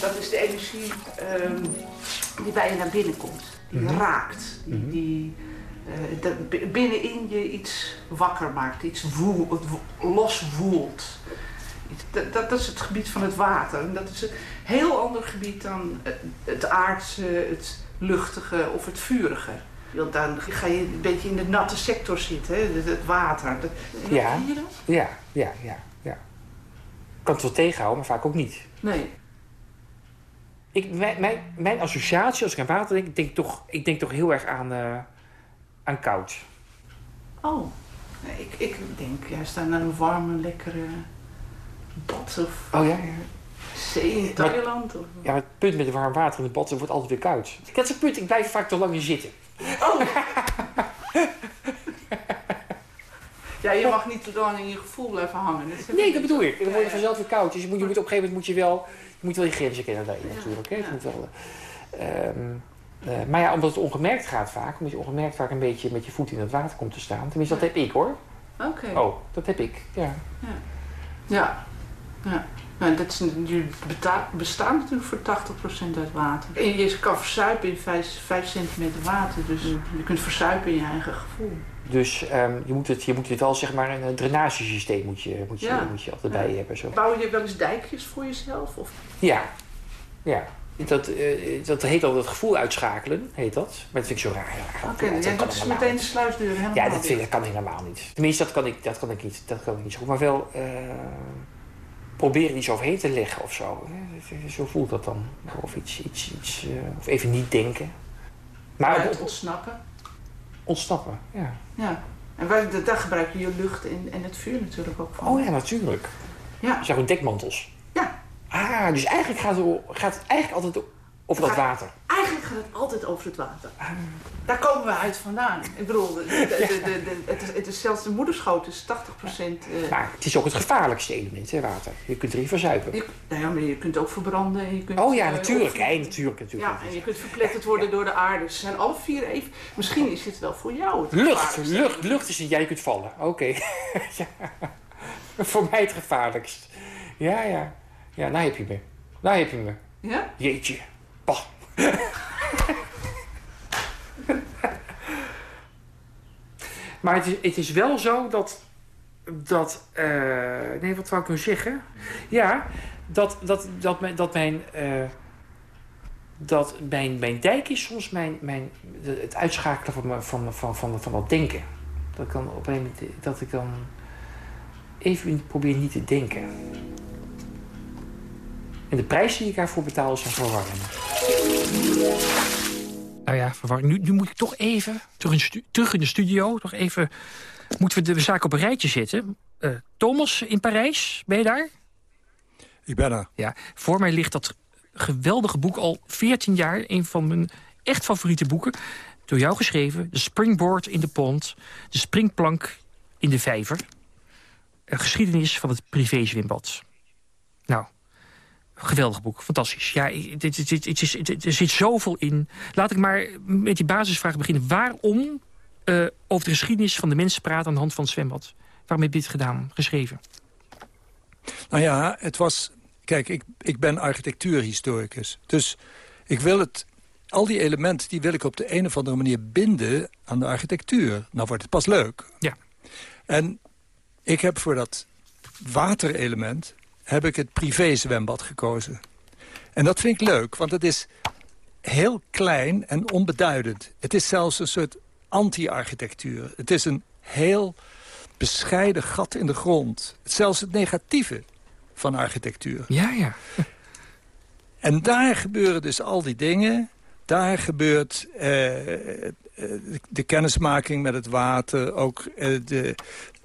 Dat is de energie ehm, die bij je naar binnen komt. Die Mhm. raakt. Die, die eh, dat binnenin je iets wakker maakt. Iets woel, loswoelt. Dat, dat is het gebied van het water. En dat is een heel ander gebied dan het, het aardse, het luchtige of het vurige. Want dan ga je een beetje in de natte sector zitten, hè? Het, water. Dat, Ja. Je dat? Ja, ja, ja, ja. Kan het wel tegenhouden, maar vaak ook niet. Nee. Ik, mijn, mijn, mijn associatie als ik aan water denk, ik denk toch, ik denk toch heel erg aan, eh, aan koud. Oh, nee, ik, ik denk juist aan een warme, lekkere bad of Oh ja, ja. zee in Maar- Thailand. Of... Ja, maar het punt met warm water in de bad, wordt altijd weer koud. Dat is het punt, ik blijf vaak te lang in zitten. Ja, je mag niet te lang in je gevoel blijven hangen. Dat Nee, dat bedoel ik. Dan word je vanzelf weer koud. Dus je moet, je moet op een gegeven moment moet je wel, je moet wel je grenzen kennen daarin natuurlijk. Hè? Moet wel, eh, ehm, eh, maar ja, omdat het ongemerkt gaat vaak, omdat je ongemerkt vaak een beetje met je voet in het water komt te staan. Tenminste, dat heb ik hoor. Oké. Oh, dat heb ik, ja. Ja. ja. Nou, dat is, je bestaat natuurlijk voor 80% uit water. En je kan versuipen in 5, 5 centimeter water. Dus je kunt versuipen in je eigen gevoel. Dus ehm, je, moet het, je moet het wel, zeg maar, een drainagesysteem moet je, moet je, Ja. moet je altijd bij je hebben. Zo. Bouw je wel eens dijkjes voor jezelf? Of... Ja, ja. Dat, eh, dat heet al het gevoel uitschakelen, heet dat. Maar dat vind ik zo raar. Ja, Oké, dat ja, dat is meteen de sluisdeur helemaal Ja, dat, vind, dat kan helemaal niet. Tenminste, dat kan ik, dat kan ik, niet, dat kan ik niet zo goed. Maar wel eh, proberen iets overheen te leggen of zo. Zo voelt dat dan. Of iets, iets, iets eh, of even niet denken. Maar op- ontsnappen. ontsnappen, ja. Ja. En daar gebruik je je lucht en, en het vuur natuurlijk ook van. Oh ja, natuurlijk. Ja. Zeg ook dekmantels. Ja. Ah, dus eigenlijk gaat het, gaat het eigenlijk altijd over dat water. Eigenlijk gaat het altijd over het water. Daar komen we uit vandaan. Ik bedoel, de, de, de, de- de- het, is, het is zelfs de moederschoot is 80% eh, Maar het is ook het gevaarlijkste element, hè, water. Je kunt erin verzuipen. je, nou ja, maar je kunt ook verbranden. En je kunt, Oh ja, eh, natuurlijk. of- hè, natuurlijk, natuurlijk. Ja, en je kunt verpletterd worden door de aarde. Ze zijn alle vier even... Misschien is dit wel voor jou het Lucht, gevaarlijkste. lucht, lucht is het. Ja, je kunt vallen. Oké. ja. Voor mij het gevaarlijkst. Ja, ja. Ja, nou heb je me. Nou heb je me. Ja? Jeetje. Pah. maar het is, het is wel zo dat... dat eh, nee, wat wou ik nou zeggen? Ja, dat, dat, dat, mijn, dat mijn... eh, dat mijn, mijn dijk is soms mijn, mijn, het uitschakelen van, van, van, van, van dat denken. Dat, ik dan op een moment, dat ik dan even probeer niet te denken. En de prijs die ik daarvoor betaal is een verwarring. Nou ja, verwarring. Nu, nu moet ik toch even terug in, terug in de studio. Toch even moeten we de zaak op een rijtje zetten. Eh, Thomas in Parijs, ben je daar? Ik ben er. Ja, voor mij ligt dat geweldige boek al 14 jaar. Een van mijn echt favoriete boeken. Door jou geschreven. De Springboard in de Pond. De Springplank in de Vijver. Een geschiedenis van het privézwimbad. Nou, geweldig boek. Fantastisch. Ja, is, er zit zoveel in. Laat ik maar met die basisvraag beginnen. Waarom eh, over de geschiedenis van de mensen praten aan de hand van het zwembad? Waarom heb je dit gedaan, geschreven? Nou ja, het was... Kijk, ik, ik ben architectuurhistoricus. Dus ik wil het... Al die elementen die wil ik op de een of andere manier binden aan de architectuur. Nou wordt het pas leuk. Ja. En ik heb voor dat waterelement heb ik het privézwembad gekozen. En dat vind ik leuk, want het is heel klein en onbeduidend. Het is zelfs een soort anti-architectuur. Het is een heel bescheiden gat in de grond. Zelfs het negatieve van architectuur. Ja, ja. En daar gebeuren dus al die dingen. Daar gebeurt eh, eh, de kennismaking met het water. Ook eh, de,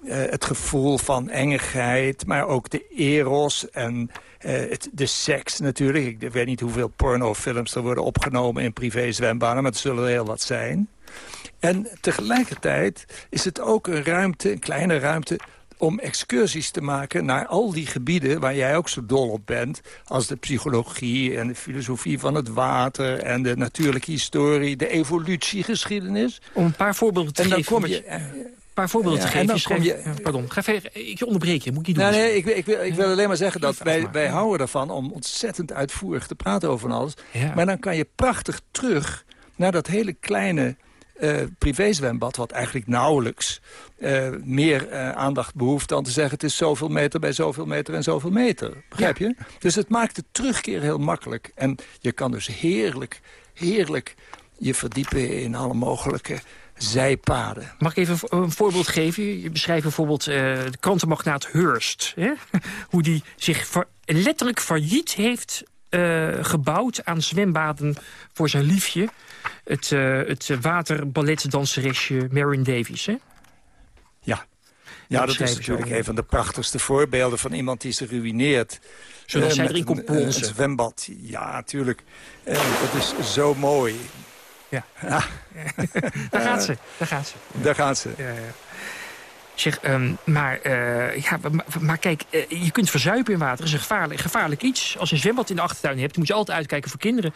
het gevoel van engigheid. Maar ook de eros en het, de seks natuurlijk. Ik weet niet hoeveel pornofilms er worden opgenomen in privézwembaden. Maar het zullen er heel wat zijn. En tegelijkertijd is het ook een ruimte, een kleine ruimte om excursies te maken naar al die gebieden... waar jij ook zo dol op bent. Als de psychologie en de filosofie van het water... en de natuurlijke historie, de evolutiegeschiedenis. Om een paar voorbeelden te en dan geven. Kom je, een paar voorbeelden Ja, te en geven. dan Je kom je- Pardon, ga verder. ik je onderbreken. Moet ik niet doen. Nee, nee, ik, ik, wil, ik wil alleen maar zeggen dat wij, wij houden ervan om ontzettend uitvoerig te praten over alles. Ja. Maar dan kan je prachtig terug naar dat hele kleine eh privézwembad... wat eigenlijk nauwelijks eh, meer eh, aandacht behoeft dan te zeggen... het is zoveel meter bij zoveel meter en zoveel meter. Begrijp je? Dus het maakt de terugkeer heel makkelijk. En je kan dus heerlijk, heerlijk je verdiepen in alle mogelijke zijpaden. Mag ik even een- voorbeeld geven? Je beschrijft bijvoorbeeld de krantenmagnaat Hearst. Hè? Hoe die zich letterlijk failliet heeft gebouwd aan zwembaden voor zijn liefje. Het, eh het waterballetdanseresje Marion Davies. Hè? Ja. Ja, dat is ze natuurlijk een van de prachtigste voorbeelden van iemand die zich ruïneert. Zodat Eh, zij erin kon een, eh. Een zwembad, ja, natuurlijk. Eh, dat is zo mooi. Ja. Ah. Daar gaat ze. Daar gaat ze. Daar gaat ze. Ja, ja. Zeg, ehm, maar, eh, maar, maar kijk, eh, je kunt verzuipen in water. Dat is een gevaarlijk, iets. Als je een zwembad in de achtertuin hebt, moet je altijd uitkijken voor kinderen.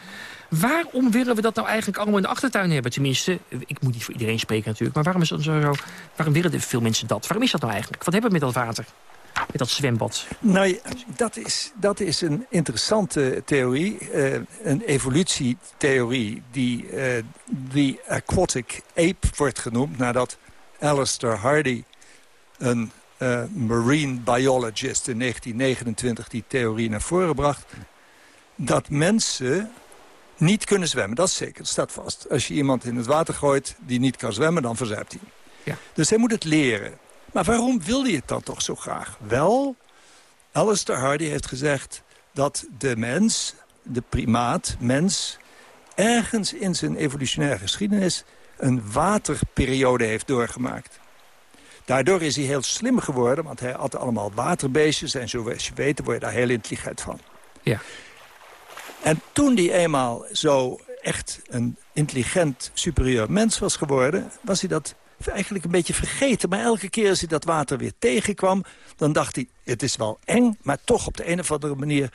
Waarom willen we dat nou eigenlijk allemaal in de achtertuin hebben? Tenminste, ik moet niet voor iedereen spreken natuurlijk. Maar waarom, is dat zo, waarom willen veel mensen dat? Waarom is dat nou eigenlijk? Wat hebben we met dat water? Met dat zwembad? Nou, dat is, dat is een interessante theorie. eh, een evolutietheorie die, die aquatic ape wordt genoemd... nadat Alistair Hardy, een eh, marine biologist in 1929... die theorie naar voren bracht... dat mensen niet kunnen zwemmen. Dat is zeker, dat staat vast. Als je iemand in het water gooit die niet kan zwemmen, dan verzuipt hij. Ja. Dus hij moet het leren. Maar waarom wil hij het dan toch zo graag? Wel, Alistair Hardy heeft gezegd dat de mens, de primaat, mens... ergens in zijn evolutionaire geschiedenis een waterperiode heeft doorgemaakt. Daardoor is hij heel slim geworden, want hij had allemaal waterbeestjes... en zoals je weet, word je daar heel intelligent van. Ja. En toen hij eenmaal zo echt een intelligent, superieur mens was geworden... was hij dat eigenlijk een beetje vergeten. Maar elke keer als hij dat water weer tegenkwam... dan dacht hij, het is wel eng, maar toch op de een of andere manier...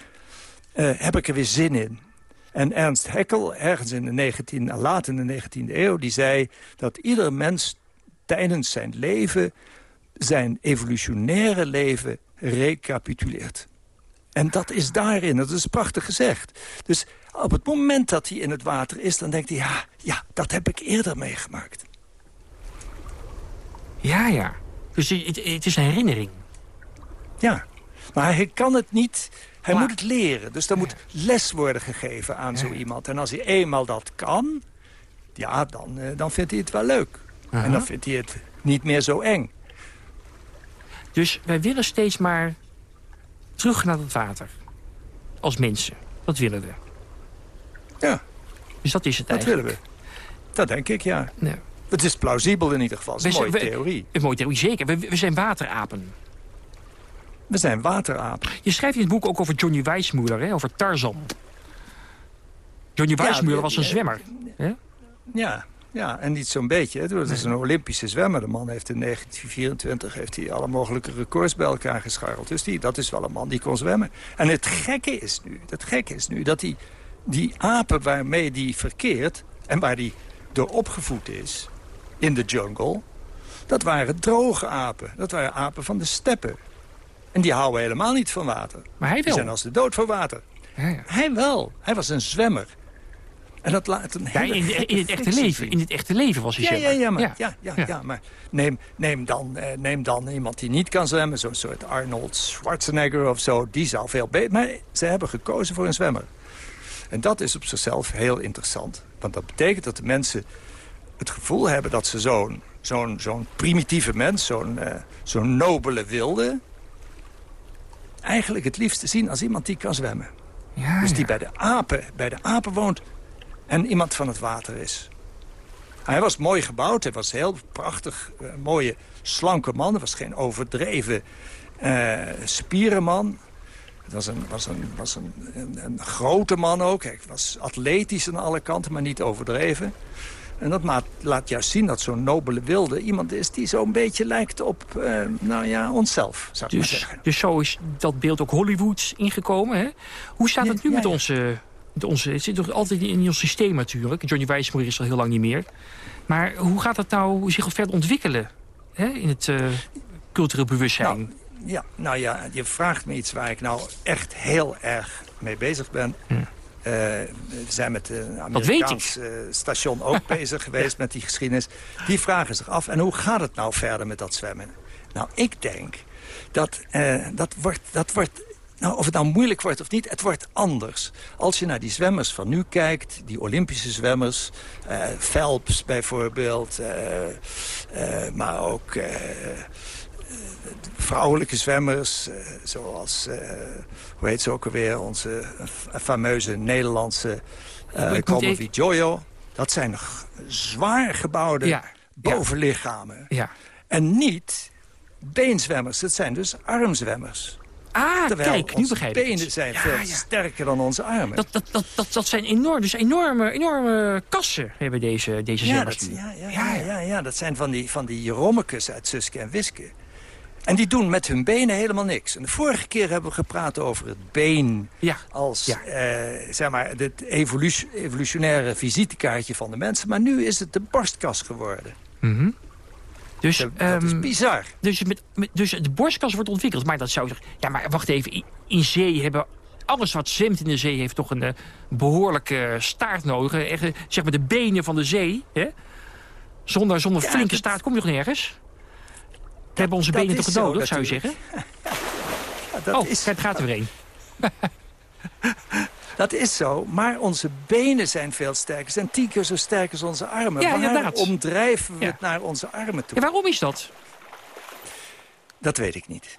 eh, heb ik er weer zin in. En Ernst Haeckel, ergens in de 19, laat in de 19e eeuw... die zei dat ieder mens tijdens zijn leven... zijn evolutionaire leven recapituleert. En dat is daarin, dat is prachtig gezegd. Dus op het moment dat hij in het water is, dan denkt hij... ja, ja dat heb ik eerder meegemaakt. Ja, ja. Dus het, het is een herinnering. Ja, maar hij kan het niet... Hij moet het leren. Dus er moet les worden gegeven aan zo iemand. En als hij eenmaal dat kan, ja, dan, eh, dan vindt hij het wel leuk. Aha. En dan vindt hij het niet meer zo eng. Dus wij willen steeds maar terug naar het water. Als mensen. Dat willen we. Ja. Dus dat is het Dat eigenlijk. willen we. Dat denk ik, ja. Ja. Het is plausibel in ieder geval. Het is een We mooie we- theorie. Een mooie theorie, zeker. We, we zijn waterapen. We zijn waterapen. Je schrijft in het boek ook over Johnny Weissmuller, hè, over Tarzan. Johnny Weissmuller was een zwemmer. Hè? Ja, ja, en niet zo'n beetje. Dat is een Olympische zwemmer. De man heeft in 1924 heeft hij alle mogelijke records bij elkaar gescharreld. Dus die, dat is wel een man die kon zwemmen. En het gekke is nu, het gekke is nu dat die, die apen waarmee die verkeert... en waar die door opgevoed is in de jungle... dat waren droge apen. Dat waren apen van de steppen. En die houden helemaal niet van water. Maar hij Die wel. zijn als de dood voor water. Ja, ja. Hij wel. Hij was een zwemmer. En dat laat een Ja, hele in, gekke in het echte leven. In het echte leven was hij Ja, ja, zwemmer. ja, maar, ja. Ja, ja, maar neem, neem, dan, eh, neem dan iemand die niet kan zwemmen, zo'n soort Arnold Schwarzenegger of zo. Die zou veel beter... Maar ze hebben gekozen voor een zwemmer. En dat is op zichzelf heel interessant. Want dat betekent dat de mensen het gevoel hebben dat ze zo'n zo'n zo'n primitieve mens, zo'n eh, zo'n nobele wilde... eigenlijk het liefste zien als iemand die kan zwemmen. Ja, dus die ja. bij de, apen, bij de apen woont en iemand van het water is. Hij was mooi gebouwd, hij was heel prachtig, eh, mooie, slanke man. Hij was geen overdreven eh spierenman. Het was, een, was, een, was een, een, een grote man ook. Hij was atletisch aan alle kanten, maar niet overdreven. En dat maat, laat juist zien dat zo'n nobele wilde iemand is... die zo'n beetje lijkt op, uh, nou ja, onszelf, zou ik dus, maar zeggen. Dus zo is dat beeld ook Hollywood ingekomen, hè? Hoe staat het nu ja, ja. Met onze het zit toch altijd in ons systeem natuurlijk. Johnny Weissmuller is al heel lang niet meer. Maar hoe gaat het nou zich verder ontwikkelen hè? in het uh, cultureel bewustzijn? Nou, ja, nou ja, je vraagt me iets waar ik nou echt heel erg mee bezig ben. Hm. Uh, we zijn met een Amerikaans uh, station ook bezig geweest met die geschiedenis. Die vragen zich af, en hoe gaat het nou verder met dat zwemmen? Nou, ik denk dat uh, dat wordt... Dat wordt nou, of het nou moeilijk wordt of niet, het wordt anders. Als je naar die zwemmers van nu kijkt, die Olympische zwemmers... Uh, Phelps bijvoorbeeld, maar ook vrouwelijke zwemmers, zoals, hoe heet ze ook alweer, onze fameuze Nederlandse uh. Jojo. Dat zijn zwaar gebouwde ja. bovenlichamen. Ja. En niet beenzwemmers, dat zijn dus armzwemmers. Ah, Terwijl kijk, nu begrijp ik benen zijn ja, veel ja. sterker dan onze armen. Dat, dat, dat, dat, dat zijn enorm, dus enorme, enorme kassen hebben deze, deze ja, dat, ja, ja, ja, dat zijn van die, van die rommekes uit Suske en Wiske. En die doen met hun benen helemaal niks. En de vorige keer hebben we gepraat over het been... Ja. als ja. Uh, zeg maar, het evolutionaire visitekaartje van de mensen. Maar nu is het de borstkas geworden. Mm -hmm. Dus, dat, dat is bizar. Dus, met, met, dus de borstkas wordt ontwikkeld. Maar dat zou zeggen... Ja, maar wacht even. In, zee hebben... Alles wat zwemt in de zee heeft toch een uh, behoorlijke staart nodig. Echt, uh, zeg maar de benen van de zee. Hè? Zonder, zonder ja, flinke dat... staart kom je nog nergens. We hebben onze benen toch nodig, zou je zeggen? ja, oh, is... het gaat er weer een. dat is zo, maar onze benen zijn veel sterker. zijn tien keer zo sterk als onze armen. Ja, waarom drijven we ja. het naar onze armen toe? Ja, waarom is dat? Dat weet ik niet.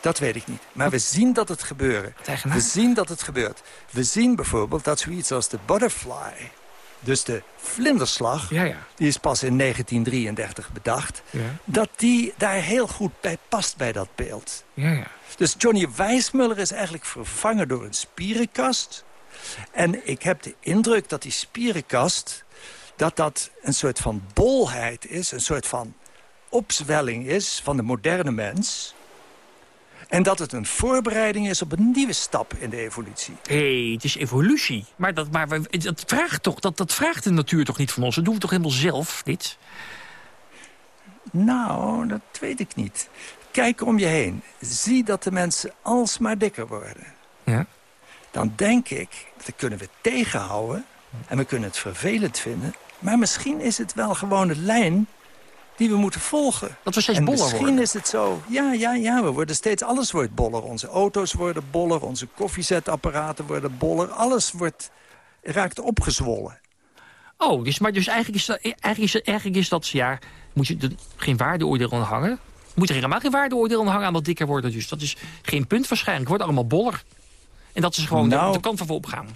Dat weet ik niet. Maar we zien dat het gebeuren. We zien dat het gebeurt. We zien bijvoorbeeld dat zoiets als de butterfly... Dus de vlinderslag, ja, ja. die is pas in 1933 bedacht... Ja. dat die daar heel goed bij past bij dat beeld. Ja, dus Johnny Weissmuller is eigenlijk vervangen door een spierenkast. En ik heb de indruk dat die spierenkast... dat dat een soort van bolheid is, een soort van opzwelling is van de moderne mens... En dat het een voorbereiding is op een nieuwe stap in de evolutie. Hé, hey, het is evolutie. Maar, dat, maar dat, vraagt toch, dat, dat vraagt de natuur toch niet van ons? Dat doen we toch helemaal zelf, dit? Nou, dat weet ik niet. Kijk om je heen. Zie dat de mensen alsmaar dikker worden. Ja. Dan denk ik, dat kunnen we tegenhouden. En we kunnen het vervelend vinden. Maar misschien is het wel gewoon de lijn die we moeten volgen. Dat we steeds en boller misschien worden. is het zo. Ja, ja, ja, we worden steeds, alles wordt boller. Onze auto's worden boller, onze koffiezetapparaten worden boller. Alles wordt, raakt opgezwollen. Oh, dus, maar dus eigenlijk is dat, eigenlijk is, eigenlijk is dat ja, moet je er geen waardeoordeel aan hangen. Moet er helemaal geen waardeoordeel aan hangen aan dat dikker worden. Dus dat is geen punt waarschijnlijk. Het wordt allemaal boller. En dat is gewoon nou, de, de kant van we opgaan.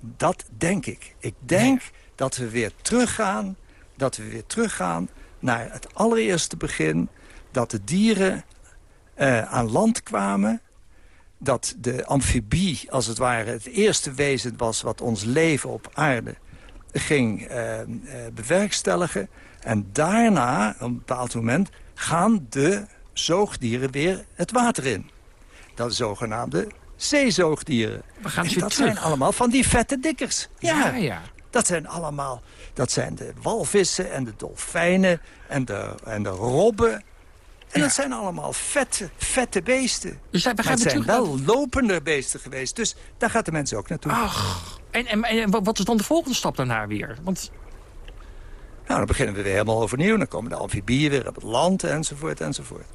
Dat denk ik. Ik denk ja. dat we weer teruggaan, dat we weer teruggaan naar het allereerste begin... dat de dieren uh, aan land kwamen... dat de amfibie, als het ware, het eerste wezen was... wat ons leven op aarde ging uh, uh, bewerkstelligen. En daarna, op een bepaald moment, gaan de zoogdieren weer het water in. Dat de zogenaamde zeezoogdieren. We gaan en dat terug. zijn allemaal van die vette dikkers. Ja, ja. ja. Dat zijn allemaal, dat zijn de walvissen en de dolfijnen en de, en de robben. En ja. dat zijn allemaal vette, vette beesten. Dus daar, we gaan maar het zijn wel lopende beesten geweest. Dus daar gaat de mensen ook naartoe. Ach, en, en, en wat is dan de volgende stap daarna weer? Want... Nou, dan beginnen we weer helemaal overnieuw. Dan komen de amfibieën weer op het land enzovoort enzovoort.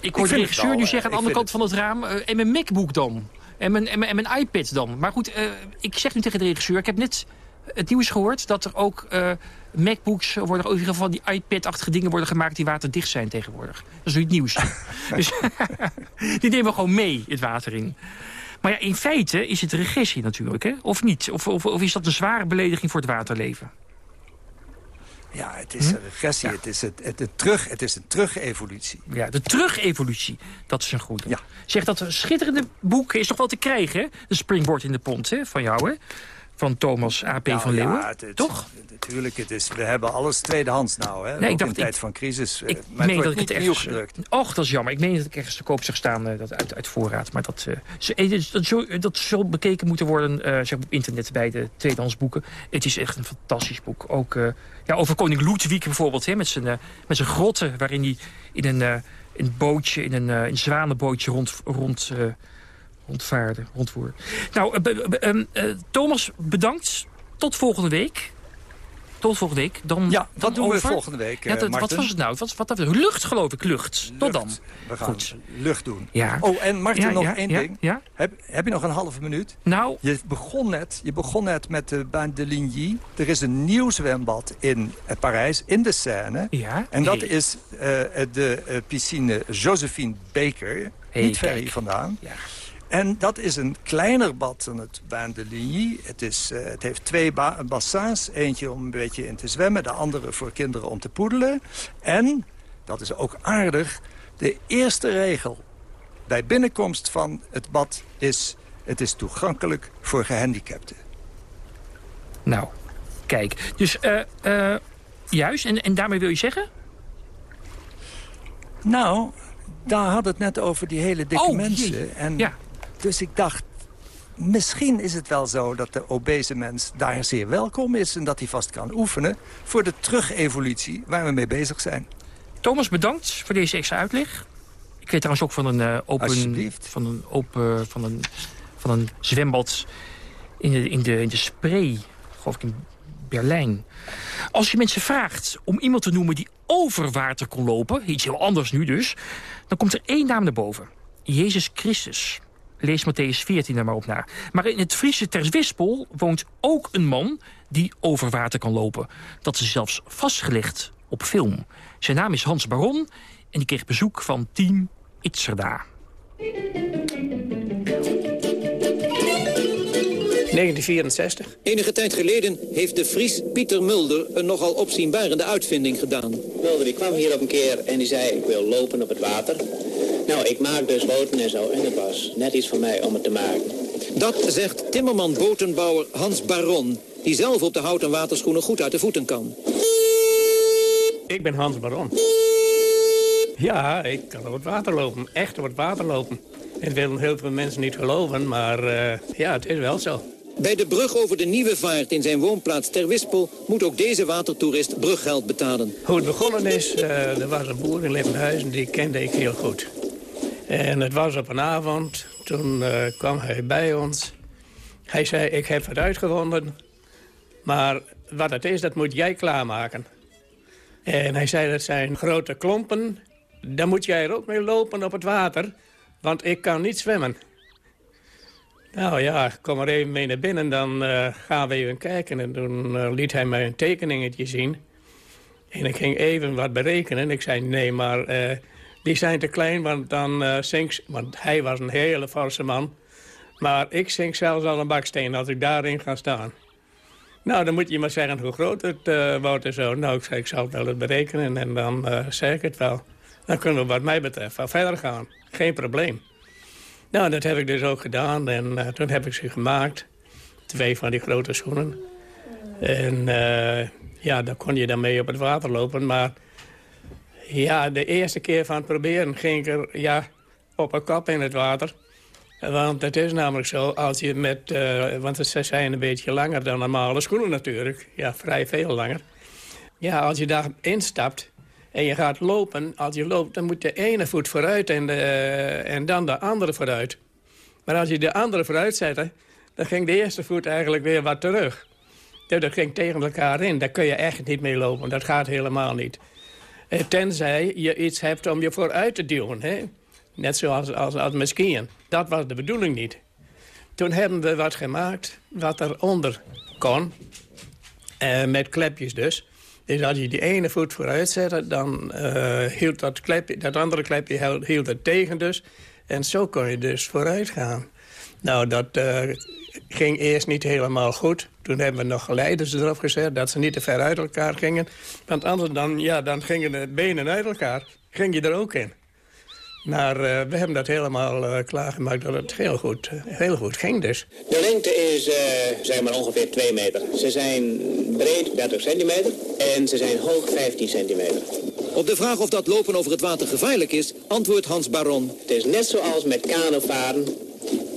Ik hoor de regisseur nu zeggen aan de andere kant van het raam... Uh, en mijn MacBook dan? En mijn, en, mijn, en mijn iPad dan? Maar goed, uh, ik zeg nu tegen de regisseur... ik heb net het nieuws gehoord dat er ook uh, MacBooks worden... in ieder geval die iPad-achtige dingen worden gemaakt... die waterdicht zijn tegenwoordig. Dat is nu het nieuws. dus die nemen we gewoon mee, het water in. Maar ja, in feite is het regressie natuurlijk, hè? Of niet? Of, of, of is dat een zware belediging voor het waterleven? Ja, het is een regressie. Hm? Ja. Het, is het, het, het, terug, het is een terug-evolutie. Ja, de terug-evolutie. Dat is een goede. Ja. Zeg, dat schitterende boek is toch wel te krijgen, hè? De springboard in de pont, hè? Van jou, hè? Van Thomas A.P. Nou, van Leeuwen. ja, het- het- Toch? Natuurlijk, het is, we hebben alles tweedehands nou. Hè? Nee, ik Ook dacht, in tijd ik- van crisis. eh, Ik maar meen dat ik het ergens... gedrukt. Och, dat is jammer. Ik meen dat ik ergens te koop zag staan eh, dat uit, uit voorraad. Maar dat, eh, zo- eh, dus dat, zo, dat zal bekeken moeten worden eh, zeg op internet bij de tweedehands boeken. Het is echt een fantastisch boek. Ook eh, ja, over koning Ludwig bijvoorbeeld. Hè, met, zijn, eh, met zijn grotten waarin hij in een, eh, in een bootje, in een, eh, een zwanenbootje rond... rond rondvaarde, rondvoer. Nou, eh, ehm, eh, Thomas, bedankt. Tot volgende week. Tot volgende week. Dan, Ja, dan wat doen we volgende week, Ja, eh, dat- wat was het nou? Wat, wat, lucht, geloof ik. Lucht. Tot dan. We gaan Goed. lucht doen. Ja. Oh, en Marten, Ja, nog één ding. Heb, heb je nog een halve minuut? Nou... Je begon net, je begon net met de Bain de Ligny. Er is een nieuw zwembad in Parijs, in de Seine. Ja? En dat Hey. is de piscine Josephine Baker. Hey, niet ver hier vandaan. Ja. En dat is een kleiner bad dan het Bain de Ligny. Het, is, eh, het heeft twee ba- bassins. Eentje om een beetje in te zwemmen. De andere voor kinderen om te poedelen. En, dat is ook aardig, de eerste regel bij binnenkomst van het bad is... het is toegankelijk voor gehandicapten. Nou, kijk. Dus, eh, eh, juist. En, en daarmee wil je zeggen? Nou, daar had het net over die hele dikke Oh, mensen. jee. En Ja. Dus ik dacht, misschien is het wel zo dat de obese mens daar zeer welkom is... en dat hij vast kan oefenen voor de terugevolutie waar we mee bezig zijn. Thomas, bedankt voor deze extra uitleg. Ik weet trouwens ook van een eh, open... Van een, open, van een, van een zwembad in de, in, de, in de Spree, geloof ik in Berlijn. Als je mensen vraagt om iemand te noemen die over water kon lopen... iets heel anders nu dus... dan komt er één naam naar boven. Jezus Christus. Lees Matthäus 14 er maar op na. Maar in het Friese Terswispel woont ook een man die over water kan lopen. Dat is zelfs vastgelegd op film. Zijn naam is Hans Baron en die kreeg bezoek van team Itzerda. 1964. Enige tijd geleden heeft de Fries Pieter Mulder een nogal opzienbarende uitvinding gedaan. Mulder die kwam hier op een keer en die zei ik wil lopen op het water. Nou, ik maak dus boten en zo en het was net iets voor mij om het te maken. Dat zegt timmerman botenbouwer Hans Baron, die zelf op de houten waterschoenen goed uit de voeten kan. Ik ben Hans Baron. Ja, ik kan op het water lopen. Echt op het water lopen. En dat willen heel veel mensen niet geloven, maar eh, ja, het is wel zo. Bij de brug over de Nieuwe Vaart in zijn woonplaats Ter Wispel moet ook deze watertoerist bruggeld betalen. Hoe het begonnen is, eh, er was een boer in Lippenhuizen, die kende ik heel goed. En het was op een avond, toen eh, kwam hij bij ons. Hij zei, ik heb het uitgevonden, maar wat het is, dat moet jij klaarmaken. En hij zei, dat zijn grote klompen, daar moet jij er ook mee lopen op het water, want ik kan niet zwemmen. Nou ja, kom maar even mee naar binnen, dan eh, gaan we even kijken. En toen eh, liet hij mij een tekeningetje zien. En ik ging even wat berekenen. Ik zei, nee, maar eh, die zijn te klein, want dan zink... Want hij was een hele forse man. Maar ik zink zelfs al een baksteen als ik daarin ga staan. Nou, dan moet je maar zeggen hoe groot het wordt en zo. Nou, ik zei, ik zal het wel berekenen en dan zeg ik het wel. Dan kunnen we wat mij betreft wel verder gaan. Geen probleem. Nou, dat heb ik dus ook gedaan en eh, toen heb ik ze gemaakt. Twee van die grote schoenen. En eh, ja, dan kon je dan mee op het water lopen. Maar ja, de eerste keer van het proberen ging ik er ja, op een kop in het water. Want het is namelijk zo, als je met... eh, want ze zijn een beetje langer dan normale schoenen natuurlijk. Ja, vrij veel langer. Ja, als je daar instapt en je gaat lopen... als je loopt, dan moet de ene voet vooruit en, en dan de andere vooruit. Maar als je de andere vooruit zette... dan ging de eerste voet eigenlijk weer wat terug. Dus dat ging tegen elkaar in. Daar kun je echt niet mee lopen. Dat gaat helemaal niet. Eh, Tenzij je iets hebt om je vooruit te duwen. Hè? Net zoals als, als. Dat was de bedoeling niet. Toen hebben we wat gemaakt wat eronder kon. Eh, met klepjes dus. Dus als je die ene voet vooruit zette, dan eh, hield dat, klepje, dat andere klepje hield, het tegen dus. En zo kon je dus vooruit gaan. Nou, dat eh, ging eerst niet helemaal goed. Toen hebben we nog geleiders erop gezet, dat ze niet te ver uit elkaar gingen. Want anders dan, ja, dan gingen de benen uit elkaar. Ging je er ook in. Maar eh, we hebben dat helemaal eh, klaargemaakt dat het heel goed, heel goed ging dus. De lengte is uh, zeg maar ongeveer 2 meter. Ze zijn breed 30 centimeter en ze zijn hoog 15 centimeter. Op de vraag of dat lopen over het water gevaarlijk is, antwoordt Hans Baron. Het is net zoals met kanovaren.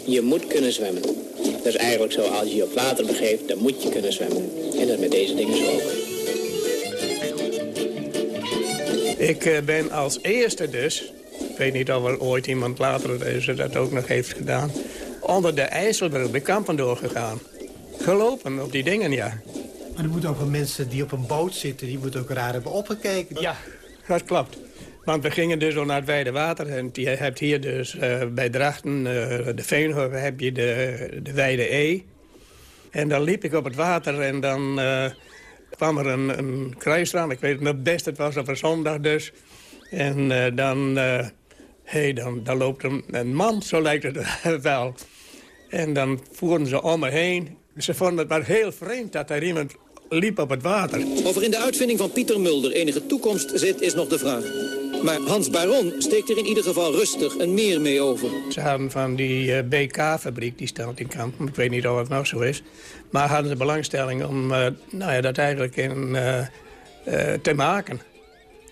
Je moet kunnen zwemmen. Dat is eigenlijk zo, als je je op water begeeft, dan moet je kunnen zwemmen. En dat met deze dingen zo ook. Ik ben als eerste dus, ik weet niet of er ooit iemand later dat ook nog heeft gedaan... onder de IJsselbrug de kampen doorgegaan. Gelopen op die dingen, ja. Maar er moeten ook wel mensen die op een boot zitten... die moeten ook raar hebben opgekeken. Ja, dat klopt. Want we gingen dus al naar het Wijde Water. En je hebt hier dus uh, bij Drachten, uh, de Veenhoven, heb je de, de Wijde E. En dan liep ik op het water en dan uh, kwam er een, een kruisraam. Ik weet het nog best, het was op een zondag dus. En dan, hey, dan, dan loopt een, een man, zo lijkt het wel. En dan voerden ze om me heen. Ze vonden het maar heel vreemd dat er iemand liep op het water. Of er in de uitvinding van Pieter Mulder enige toekomst zit, is nog de vraag. Maar Hans Baron steekt er in ieder geval rustig een meer mee over. Ze hadden van die uh, BK-fabriek, die staat in Kampen. Ik weet niet of het nog zo is. Maar hadden ze belangstelling om uh, nou ja, dat eigenlijk in, uh, te maken.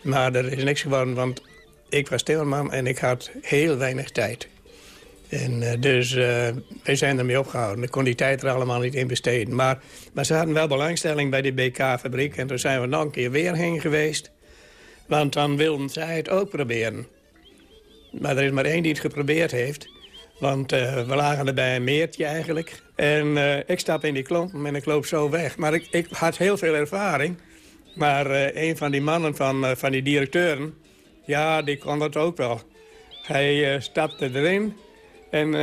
Maar er is niks geworden, want ik was timmerman en ik had heel weinig tijd. En uh, dus uh, wij zijn ermee opgehouden. Ik kon die tijd er allemaal niet in besteden. Maar, maar ze hadden wel belangstelling bij die BK-fabriek. En toen zijn we nog een keer weer heen geweest. Want dan wilden zij het ook proberen. Maar er is maar één die het geprobeerd heeft. Want uh, we lagen er bij een meertje eigenlijk. En ik stap in die klomp en ik loop zo weg. Maar ik, ik had heel veel ervaring. Maar een van die mannen van, van die directeuren... ja, die kon dat ook wel. Hij stapte erin... En uh,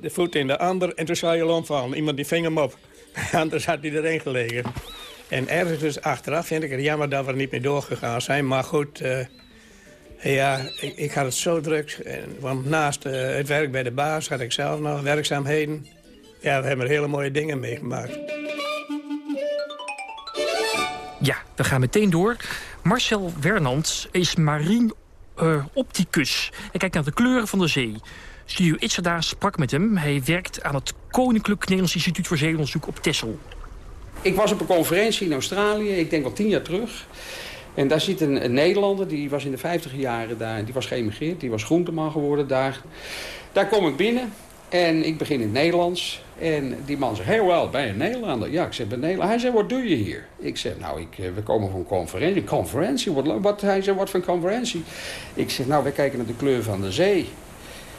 de voet in de ander. En toen zou je omvallen. Iemand die ving hem op. Anders had hij erin gelegen. En ergens dus achteraf vind ik het jammer dat we er niet meer doorgegaan zijn. Maar goed, uh, ja, ik, ik, had het zo druk. Want naast uh, het werk bij de baas had ik zelf nog werkzaamheden. Ja, we hebben er hele mooie dingen meegemaakt. Ja, we gaan meteen door. Marcel Wernand is marine uh, opticus. Hij kijkt naar de kleuren van de zee. Studio Itzada sprak met hem. Hij werkt aan het Koninklijk Nederlands Instituut voor Zeeonderzoek op Texel. Ik was op een conferentie in Australië, ik denk wel tien jaar terug. En daar zit een, Nederlander, die was in de 50 jaren daar, die was geëmigreerd, die was groenteman geworden daar. Daar kom ik binnen en ik begin in het Nederlands. En die man zegt, hey wel, ben je een Nederlander? Ja, ik zeg, ben Nederlander. Hij zei, wat doe je hier? Ik zeg, nou, ik, we komen van een conferentie. Conferentie? Wat, wat? Hij zei, wat voor conferentie? Ik zeg, nou, wij kijken naar de kleur van de zee.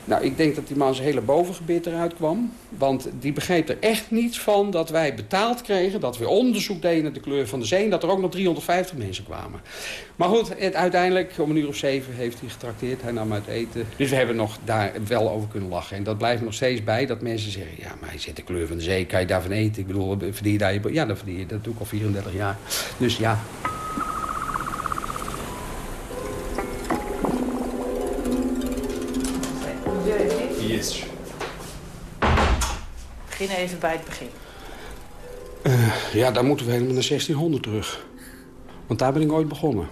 Nou, ik denk dat die man zijn hele bovengebit eruit kwam. Want die begreep er echt niets van dat wij betaald kregen... dat we onderzoek deden naar de kleur van de zee... en dat er ook nog 350 mensen kwamen. Maar goed, uiteindelijk om een uur of zeven heeft hij getrakteerd. Hij nam uit eten. Dus we hebben nog daar wel over kunnen lachen. En dat blijft nog steeds bij dat mensen zeggen... ja, maar hij zit de kleur van de zee, kan je daarvan eten? Ik bedoel, verdien je daar je... Ja, dat verdien je. Dat doe ik al 34 jaar. Dus ja... Begin even bij het begin. Uh, ja, daar moeten we helemaal naar 1600 terug. Want daar ben ik ooit begonnen.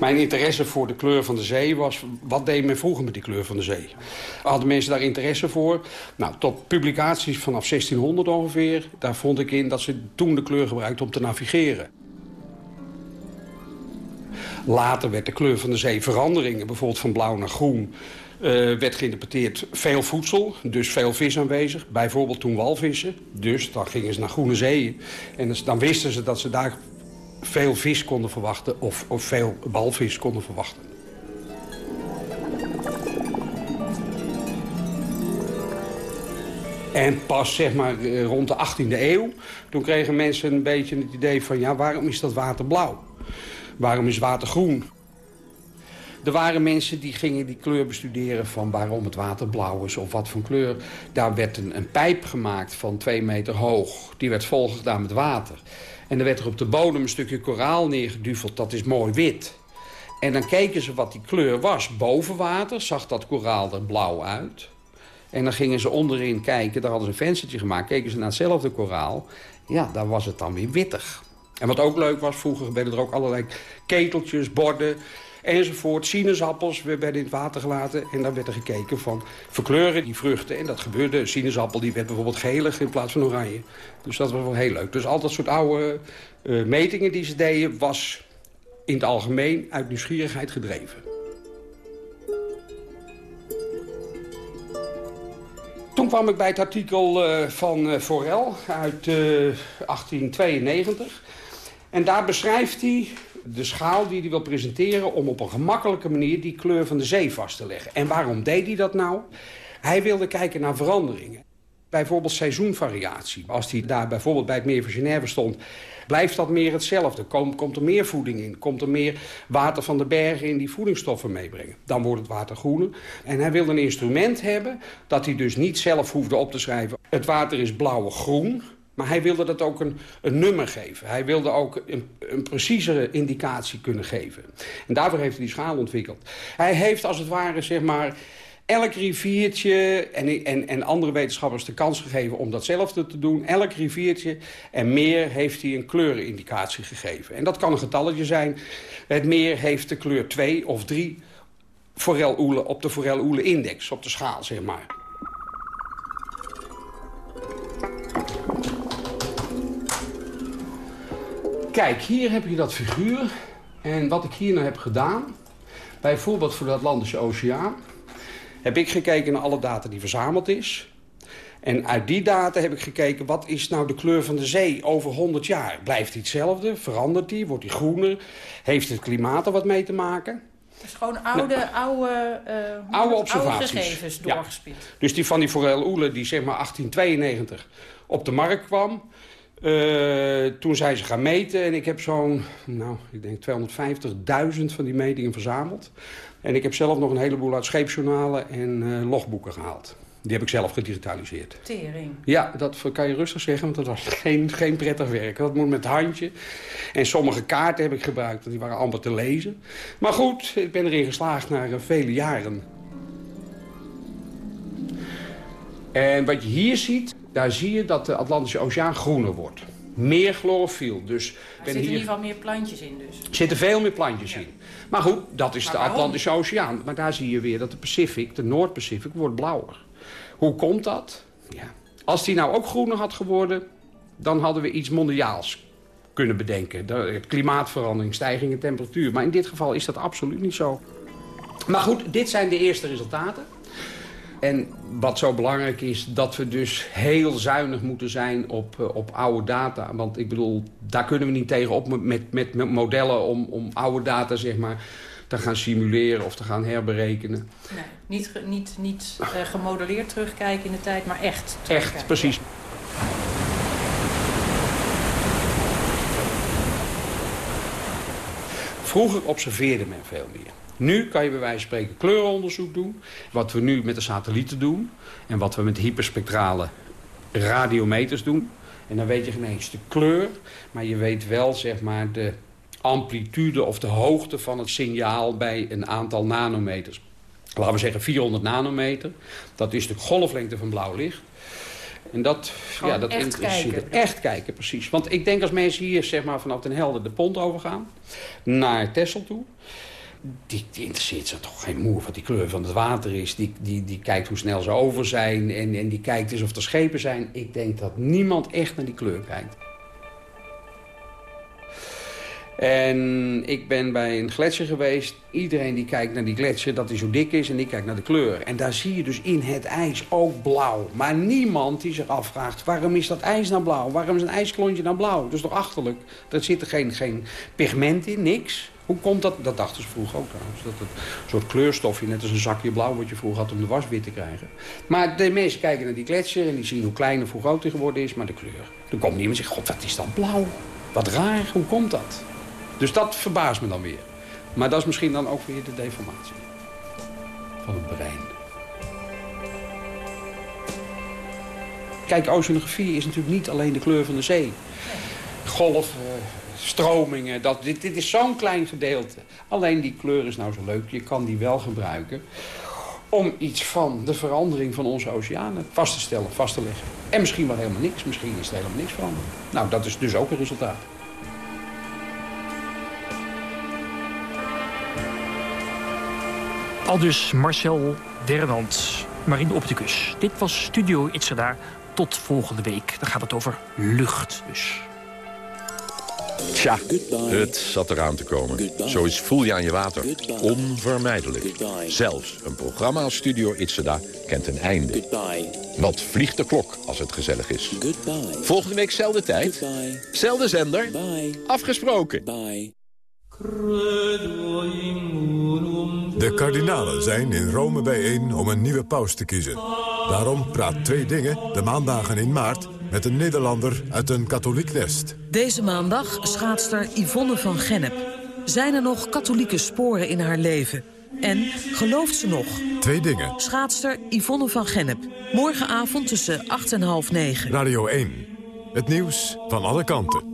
Mijn interesse voor de kleur van de zee was... wat deed men vroeger met die kleur van de zee? Hadden mensen daar interesse voor? Nou, tot publicaties vanaf 1600 ongeveer... daar vond ik in dat ze toen de kleur gebruikten om te navigeren. Later werd de kleur van de zee veranderingen, bijvoorbeeld van blauw naar groen... Uh, werd geïnterpreteerd veel voedsel, dus veel vis aanwezig. Bijvoorbeeld toen walvissen. Dus dan gingen ze naar groene zeeën. En dan wisten ze dat ze daar veel vis konden verwachten... of, of veel walvis konden verwachten. En pas zeg maar rond de 18e eeuw... toen kregen mensen een beetje het idee van... ja, waarom is dat water blauw? Waarom is water groen? Er waren mensen die gingen die kleur bestuderen van waarom het water blauw is of wat voor kleur. Daar werd een, een pijp gemaakt van twee meter hoog. Die werd volgedaan met water. En dan werd er op de bodem een stukje koraal neergeduveld. Dat is mooi wit. En dan keken ze wat die kleur was. Boven water zag dat koraal er blauw uit. En dan gingen ze onderin kijken, daar hadden ze een venstertje gemaakt. Keken ze naar hetzelfde koraal. Ja, daar was het dan weer wittig. En wat ook leuk was, vroeger werden er ook allerlei keteltjes, borden... enzovoort. Sinaasappels werden in het water gelaten en dan werd er gekeken van verkleuren die vruchten. En dat gebeurde. Een sinaasappel die werd bijvoorbeeld gelig in plaats van oranje. Dus dat was wel heel leuk. Dus al dat soort oude uh, metingen die ze deden was in het algemeen uit nieuwsgierigheid gedreven. Toen kwam ik bij het artikel uh, van uh, Forel uit 1892. En daar beschrijft hij de schaal die hij wil presenteren... om op een gemakkelijke manier die kleur van de zee vast te leggen. En waarom deed hij dat nou? Hij wilde kijken naar veranderingen. Bijvoorbeeld seizoenvariatie. Als hij daar bijvoorbeeld bij het meer van Genève stond... blijft dat meer hetzelfde. Komt, komt er meer voeding in? Komt er meer water van de bergen in die voedingsstoffen meebrengen? Dan wordt het water groener. En hij wilde een instrument hebben dat hij dus niet zelf hoefde op te schrijven... het water is blauw-groen... Maar hij wilde dat ook een, een nummer geven. Hij wilde ook een, een preciezere indicatie kunnen geven. En daarvoor heeft hij die schaal ontwikkeld. Hij heeft als het ware, zeg maar, elk riviertje en, en, en andere wetenschappers de kans gegeven om datzelfde te doen. Elk riviertje en meer heeft hij een kleurenindicatie gegeven. En dat kan een getalletje zijn. Het meer heeft de kleur 2 of 3 foreloelen op de foreloelen index, op de schaal, zeg maar. Kijk, hier heb je dat figuur. En wat ik hier nou heb gedaan... bijvoorbeeld voor de Atlantische Oceaan... heb ik gekeken naar alle data die verzameld is. En uit die data heb ik gekeken... wat is nou de kleur van de zee over 100 jaar? Blijft die hetzelfde? Verandert die? Wordt die groener? Heeft het klimaat er wat mee te maken? Dus gewoon oude, nou, oude, uh, oude observaties. Oude gegevens doorgespied. Ja. Dus die van die forel oele die zeg maar 1892 op de markt kwam... Uh, toen zijn ze gaan meten en ik heb zo'n, nou, ik denk 250.000 van die metingen verzameld. En ik heb zelf nog een heleboel uit scheepsjournalen en uh, logboeken gehaald. Die heb ik zelf gedigitaliseerd. Tering. Ja, dat kan je rustig zeggen, want dat was geen, geen prettig werk. Dat moet met handje. En sommige kaarten heb ik gebruikt, die waren amper te lezen. Maar goed, ik ben erin geslaagd na uh, vele jaren. En wat je hier ziet, daar zie je dat de Atlantische Oceaan groener wordt. Meer chlorofiel. Dus er zitten hier... in ieder geval meer plantjes in dus. Er zitten veel meer plantjes in. Maar goed, dat is de Atlantische Oceaan. Maar daar zie je weer dat de Pacific, de Noord-Pacific, wordt blauwer. Hoe komt dat? Ja. Als die nou ook groener had geworden, dan hadden we iets mondiaals kunnen bedenken. De klimaatverandering, stijging in temperatuur. Maar in dit geval is dat absoluut niet zo. Maar goed, dit zijn de eerste resultaten. En wat zo belangrijk is, dat we dus heel zuinig moeten zijn op, uh, op oude data. Want ik bedoel, daar kunnen we niet tegen op met, met, met modellen om, om oude data zeg maar, te gaan simuleren of te gaan herberekenen. Nee, niet, niet, niet uh, gemodelleerd terugkijken in de tijd, maar echt Echt, precies. Vroeger observeerde men veel meer. Nu kan je bij wijze van spreken kleurenonderzoek doen. Wat we nu met de satellieten doen. En wat we met hyperspectrale radiometers doen. En dan weet je geen eens de kleur. Maar je weet wel zeg maar, de amplitude of de hoogte van het signaal bij een aantal nanometers. Laten we zeggen 400 nanometer. Dat is de golflengte van blauw licht. En dat, ja, dat echt kijken. Echt kijken, precies. Want ik denk als mensen hier zeg maar, vanaf Den Helder de pont overgaan... naar Texel toe die, die, interesseert zich toch geen moer wat die kleur van het water is. Die, die, die kijkt hoe snel ze over zijn en, en die kijkt eens of er schepen zijn. Ik denk dat niemand echt naar die kleur kijkt. En ik ben bij een gletsjer geweest. Iedereen die kijkt naar die gletsjer, dat hij zo dik is en die kijkt naar de kleur. En daar zie je dus in het ijs ook blauw. Maar niemand die zich afvraagt, waarom is dat ijs nou blauw? Waarom is een ijsklontje nou blauw? Dat is toch achterlijk? Er zit er geen, geen pigment in, niks. Hoe komt dat? Dat dachten ze vroeger ook trouwens. Dat het een soort kleurstofje, net als een zakje blauw wat je vroeger had om de was wit te krijgen. Maar de mensen kijken naar die gletsjer en die zien hoe klein of hoe groot hij geworden is, maar de kleur. Dan komt niemand en zegt, god wat is dat blauw? Wat raar, hoe komt dat? Dus dat verbaast me dan weer. Maar dat is misschien dan ook weer de deformatie van het brein. Kijk, oceanografie is natuurlijk niet alleen de kleur van de zee. Golven, stromingen. Dat, dit, dit is zo'n klein gedeelte. Alleen die kleur is nou zo leuk. Je kan die wel gebruiken om iets van de verandering van onze oceanen vast te stellen, vast te leggen. En misschien wel helemaal niks. Misschien is er helemaal niks veranderd. Nou, dat is dus ook een resultaat. Al dus Marcel Wernand, marine opticus. Dit was Studio Itzerda. Tot volgende week. Dan gaat het over lucht dus. Tja, het zat eraan te komen. Zoiets voel je aan je water. Onvermijdelijk. Zelfs een programma als Studio Itzeda kent een einde. Wat vliegt de klok als het gezellig is. Volgende week zelfde tijd. Zelfde zender. Afgesproken. De kardinalen zijn in Rome bijeen om een nieuwe paus te kiezen. Daarom praat Twee Dingen de maandagen in maart met een Nederlander uit een katholiek nest. Deze maandag schaatster Yvonne van Gennep. Zijn er nog katholieke sporen in haar leven? En gelooft ze nog? Twee Dingen. Schaatster Yvonne van Gennep. Morgenavond tussen 8 en half 9. Radio 1. Het nieuws van alle kanten.